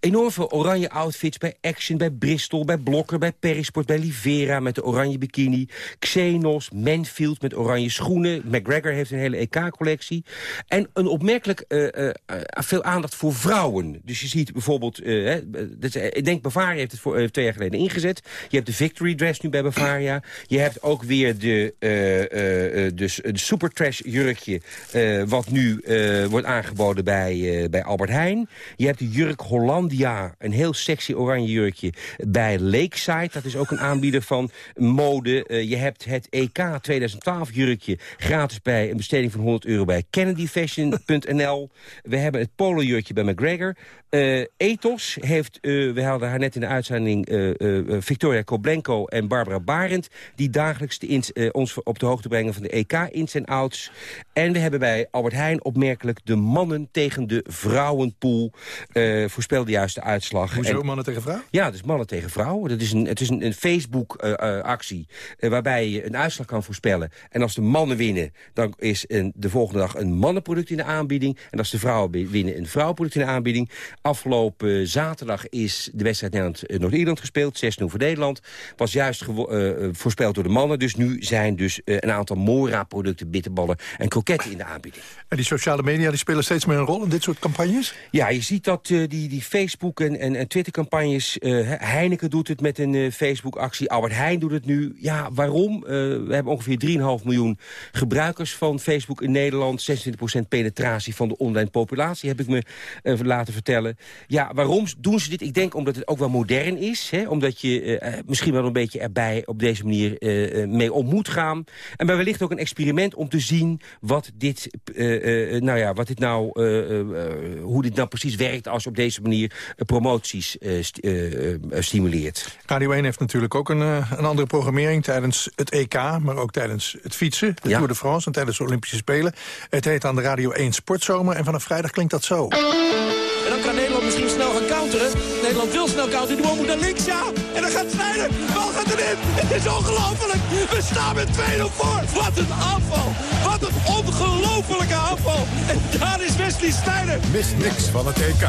enorm veel oranje outfits bij Action, bij Bristol, bij Blokker, bij Perisport, bij Livera met de oranje bikini. Xenos, Manfield met oranje schoenen. McGregor heeft een hele EK-collectie. En een opmerkelijk uh, uh, veel aandacht voor vrouwen. Dus je ziet bijvoorbeeld... Ik denk Bavaria heeft het voor, twee jaar geleden ingezet. Je hebt de Victory Dress nu bij Bavaria. Je hebt ook weer de, dus, de Super Trash jurkje... wat nu wordt aangeboden bij, bij Albert Heijn. Je hebt de jurk Hollandia, een heel sexy oranje jurkje... bij Lakeside, dat is ook een aanbieder van mode. Uh, je hebt het EK 2012 jurkje gratis bij een besteding van 100 euro bij kennedyfashion.nl. We hebben het polo jurkje bij McGregor. Uh, Ethos heeft, uh, we hadden haar net in de uitzending Victoria Koblenko en Barbara Barend... die dagelijks de ins, ons op de hoogte brengen van de EK-ins en outs. En we hebben bij Albert Heijn opmerkelijk de mannen tegen de vrouwenpool. voorspel de juiste uitslag. Hoezo en, mannen tegen vrouw? Ja, dus mannen tegen vrouwen. Dat is een, het is een, een Facebook-actie waarbij je een uitslag kan voorspellen. En als de mannen winnen, dan is een, de volgende dag een mannenproduct in de aanbieding. En als de vrouwen winnen, een vrouwenproduct in de aanbieding. Afgelopen zaterdag is de wedstrijd Nederland-Noord-Ierland gespeeld. 6-0 voor Nederland. Was juist voorspeld door de mannen. Dus nu zijn dus een aantal Mora-producten, bitterballen en kroketten in de aanbieding. En die sociale media die spelen steeds meer een rol in dit soort campagnes? Ja, je ziet dat die, die Facebook- en, en, en Twitter-campagnes... Heineken doet het, met een eh, Facebook-actie. Albert Heijn doet het nu. Ja, waarom? Eh, we hebben ongeveer 3,5 miljoen gebruikers van Facebook in Nederland. 26% penetratie van de online populatie, heb ik me eh, laten vertellen. Ja, waarom doen ze dit? Ik denk omdat het ook wel modern is. Hè? Omdat je misschien wel een beetje erbij op deze manier mee om moet gaan. En maar wellicht ook een experiment om te zien wat dit, nou ja, wat dit nou, hoe dit nou precies werkt als je op deze manier promoties st- stimuleert. Radio 1 heeft natuurlijk ook een, eh, een andere programmering tijdens het EK... maar ook tijdens het fietsen, de Ja. Tour de France en tijdens de Olympische Spelen. Het heet aan de Radio 1 Sportzomer en vanaf vrijdag klinkt dat zo. En dan kan Nederland misschien snel gaan counteren. Nederland wil snel counteren. De bal moet naar links, ja. En dan gaat Snijder. De bal gaat erin. Het is ongelooflijk. We staan met 2-0 voor. Wat een aanval. Wat een ongelofelijke aanval. En daar is Wesley Snijder. Mis niks van het EK.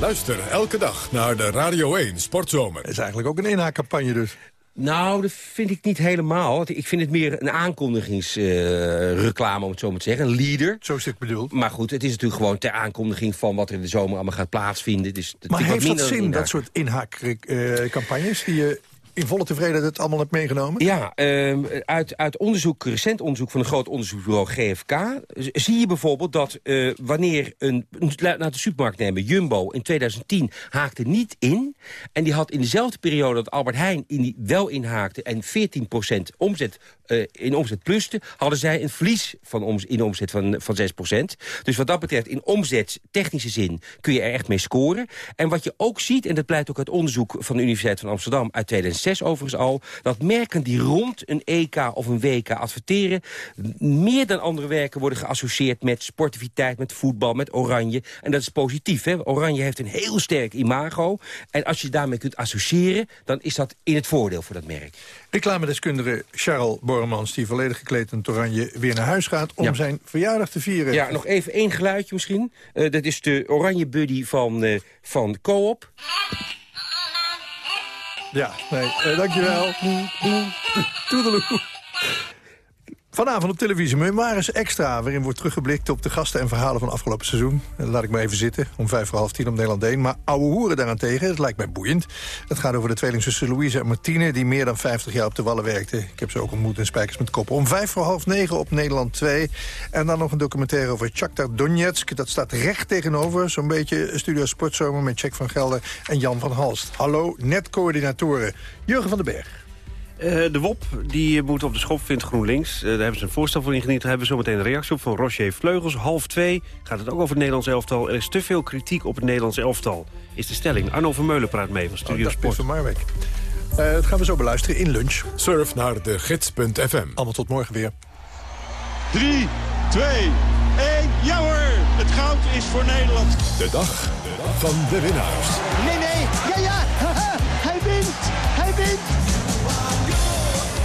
Luister elke dag naar de Radio 1 Sportzomer. Dat is eigenlijk ook een inhaakcampagne dus. Nou, dat vind ik niet helemaal. Ik vind het meer een aankondigingsreclame, om het zo maar te zeggen. Een leader. Zo is het bedoeld. Maar goed, het is natuurlijk gewoon ter aankondiging van wat er in de zomer allemaal gaat plaatsvinden. Dus Maar ik heeft dat zin, dat soort inhaakcampagnes... die je in volle tevredenheid allemaal hebt meegenomen? Ja, ehm, uit, uit onderzoek, recent onderzoek van een groot onderzoeksbureau GFK... zie je bijvoorbeeld dat eh, wanneer een... Laat de supermarkt nemen, Jumbo in 2010 haakte niet in... en die had in dezelfde periode dat Albert Heijn in die wel inhaakte... en 14% omzet, eh, in omzet pluste... hadden zij een verlies van omz- in omzet van, van 6%. Dus wat dat betreft, in omzet, technische zin... kun je er echt mee scoren. En wat je ook ziet, en dat blijkt ook uit onderzoek... van de Universiteit van Amsterdam uit 2006 overigens al... dat merken die rond een EK of een WK adverteren... meer dan andere werken worden geassocieerd met sportiviteit... met voetbal, met oranje. En dat is positief. Hè? Oranje heeft een heel sterk imago. En als je daarmee kunt associëren... dan is dat in het voordeel voor dat merk. Reclamedeskundige Charles Borremans... die volledig gekleed in oranje weer naar huis gaat... om Ja. zijn verjaardag te vieren. Ja, nog even één geluidje misschien. Eh, dat is de oranje buddy van, eh van Coop. Ja, nee, eh, dankjewel. Toedeloe. Vanavond op televisie Memoires Extra... waarin wordt teruggeblikt op de gasten en verhalen van afgelopen seizoen. Dat laat ik maar even zitten, om vijf voor half tien op Nederland 1. Maar ouwe hoeren daarentegen, dat lijkt mij boeiend. Het gaat over de tweelingzussen Louise en Martine... die meer dan 50 jaar op de Wallen werkten. Ik heb ze ook ontmoet in Spijkers met Koppen. Om vijf voor half negen op Nederland 2. En dan nog een documentaire over Shakhtar Donetsk. Dat staat recht tegenover, zo'n beetje Studio Sportzomer... met Jack van Gelder en Jan van Halst. Hallo, netcoördinatoren. Jurgen van den Berg. Eh, de WOP die moet op de schop, vindt GroenLinks. Eh, daar hebben ze een voorstel voor ingediend. Daar hebben we zometeen een reactie op van Roger Vleugels. Half twee gaat het ook over het Nederlands elftal. Er is te veel kritiek op het Nederlands elftal, is de stelling. Arno Vermeulen praat mee van Studio Oh, Sport. van Marwijk. Eh, dat gaan we zo beluisteren in lunch. Surf naar de gids.fm. Allemaal tot morgen weer. 3, 2, 1, ja hoor! Het goud is voor Nederland. De dag van de winnaars. Nee, nee, ja, ja, haha, hij wint, hij wint.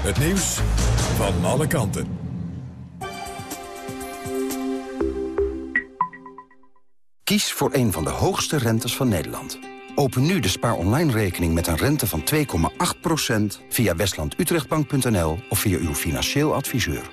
Het nieuws van alle kanten. Kies voor een van de hoogste rentes van Nederland. Open nu de spaar online rekening met een rente van 2,8% via westlandutrechtbank.nl of via uw financieel adviseur.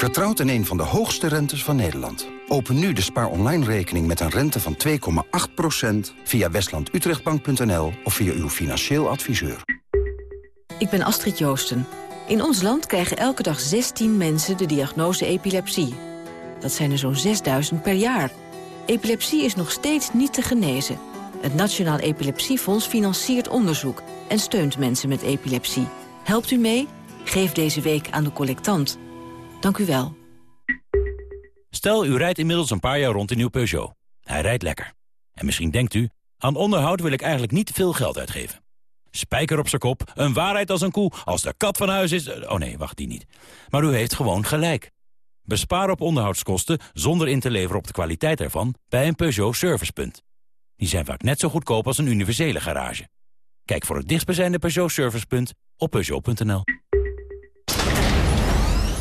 Vertrouwt in een van de hoogste rentes van Nederland. Open nu de spaar online rekening met een rente van 2,8% via westlandutrechtbank.nl of via uw financieel adviseur. Ik ben Astrid Joosten. In ons land krijgen elke dag 16 mensen de diagnose epilepsie. Dat zijn er zo'n 6000 per jaar. Epilepsie is nog steeds niet te genezen. Het Nationaal Epilepsiefonds financiert onderzoek... en steunt mensen met epilepsie. Helpt u mee? Geef deze week aan de collectant Dank u wel. Stel, u rijdt inmiddels een paar jaar rond in uw Peugeot. Hij rijdt lekker. En misschien denkt u, aan onderhoud wil ik eigenlijk niet veel geld uitgeven. Spijker op zijn kop, een waarheid als een koe, als de kat van huis is... Oh nee, wacht, die niet. Maar u heeft gewoon gelijk. Bespaar op onderhoudskosten zonder in te leveren op de kwaliteit ervan... bij een Peugeot Servicepunt. Die zijn vaak net zo goedkoop als een universele garage. Kijk voor het dichtstbijzijnde Peugeot Servicepunt op Peugeot.nl.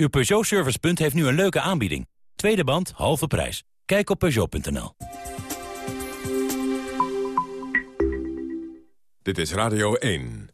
Uw Peugeot Servicepunt heeft nu een leuke aanbieding. Tweede band, halve prijs. Kijk op Peugeot.nl. Dit is Radio 1.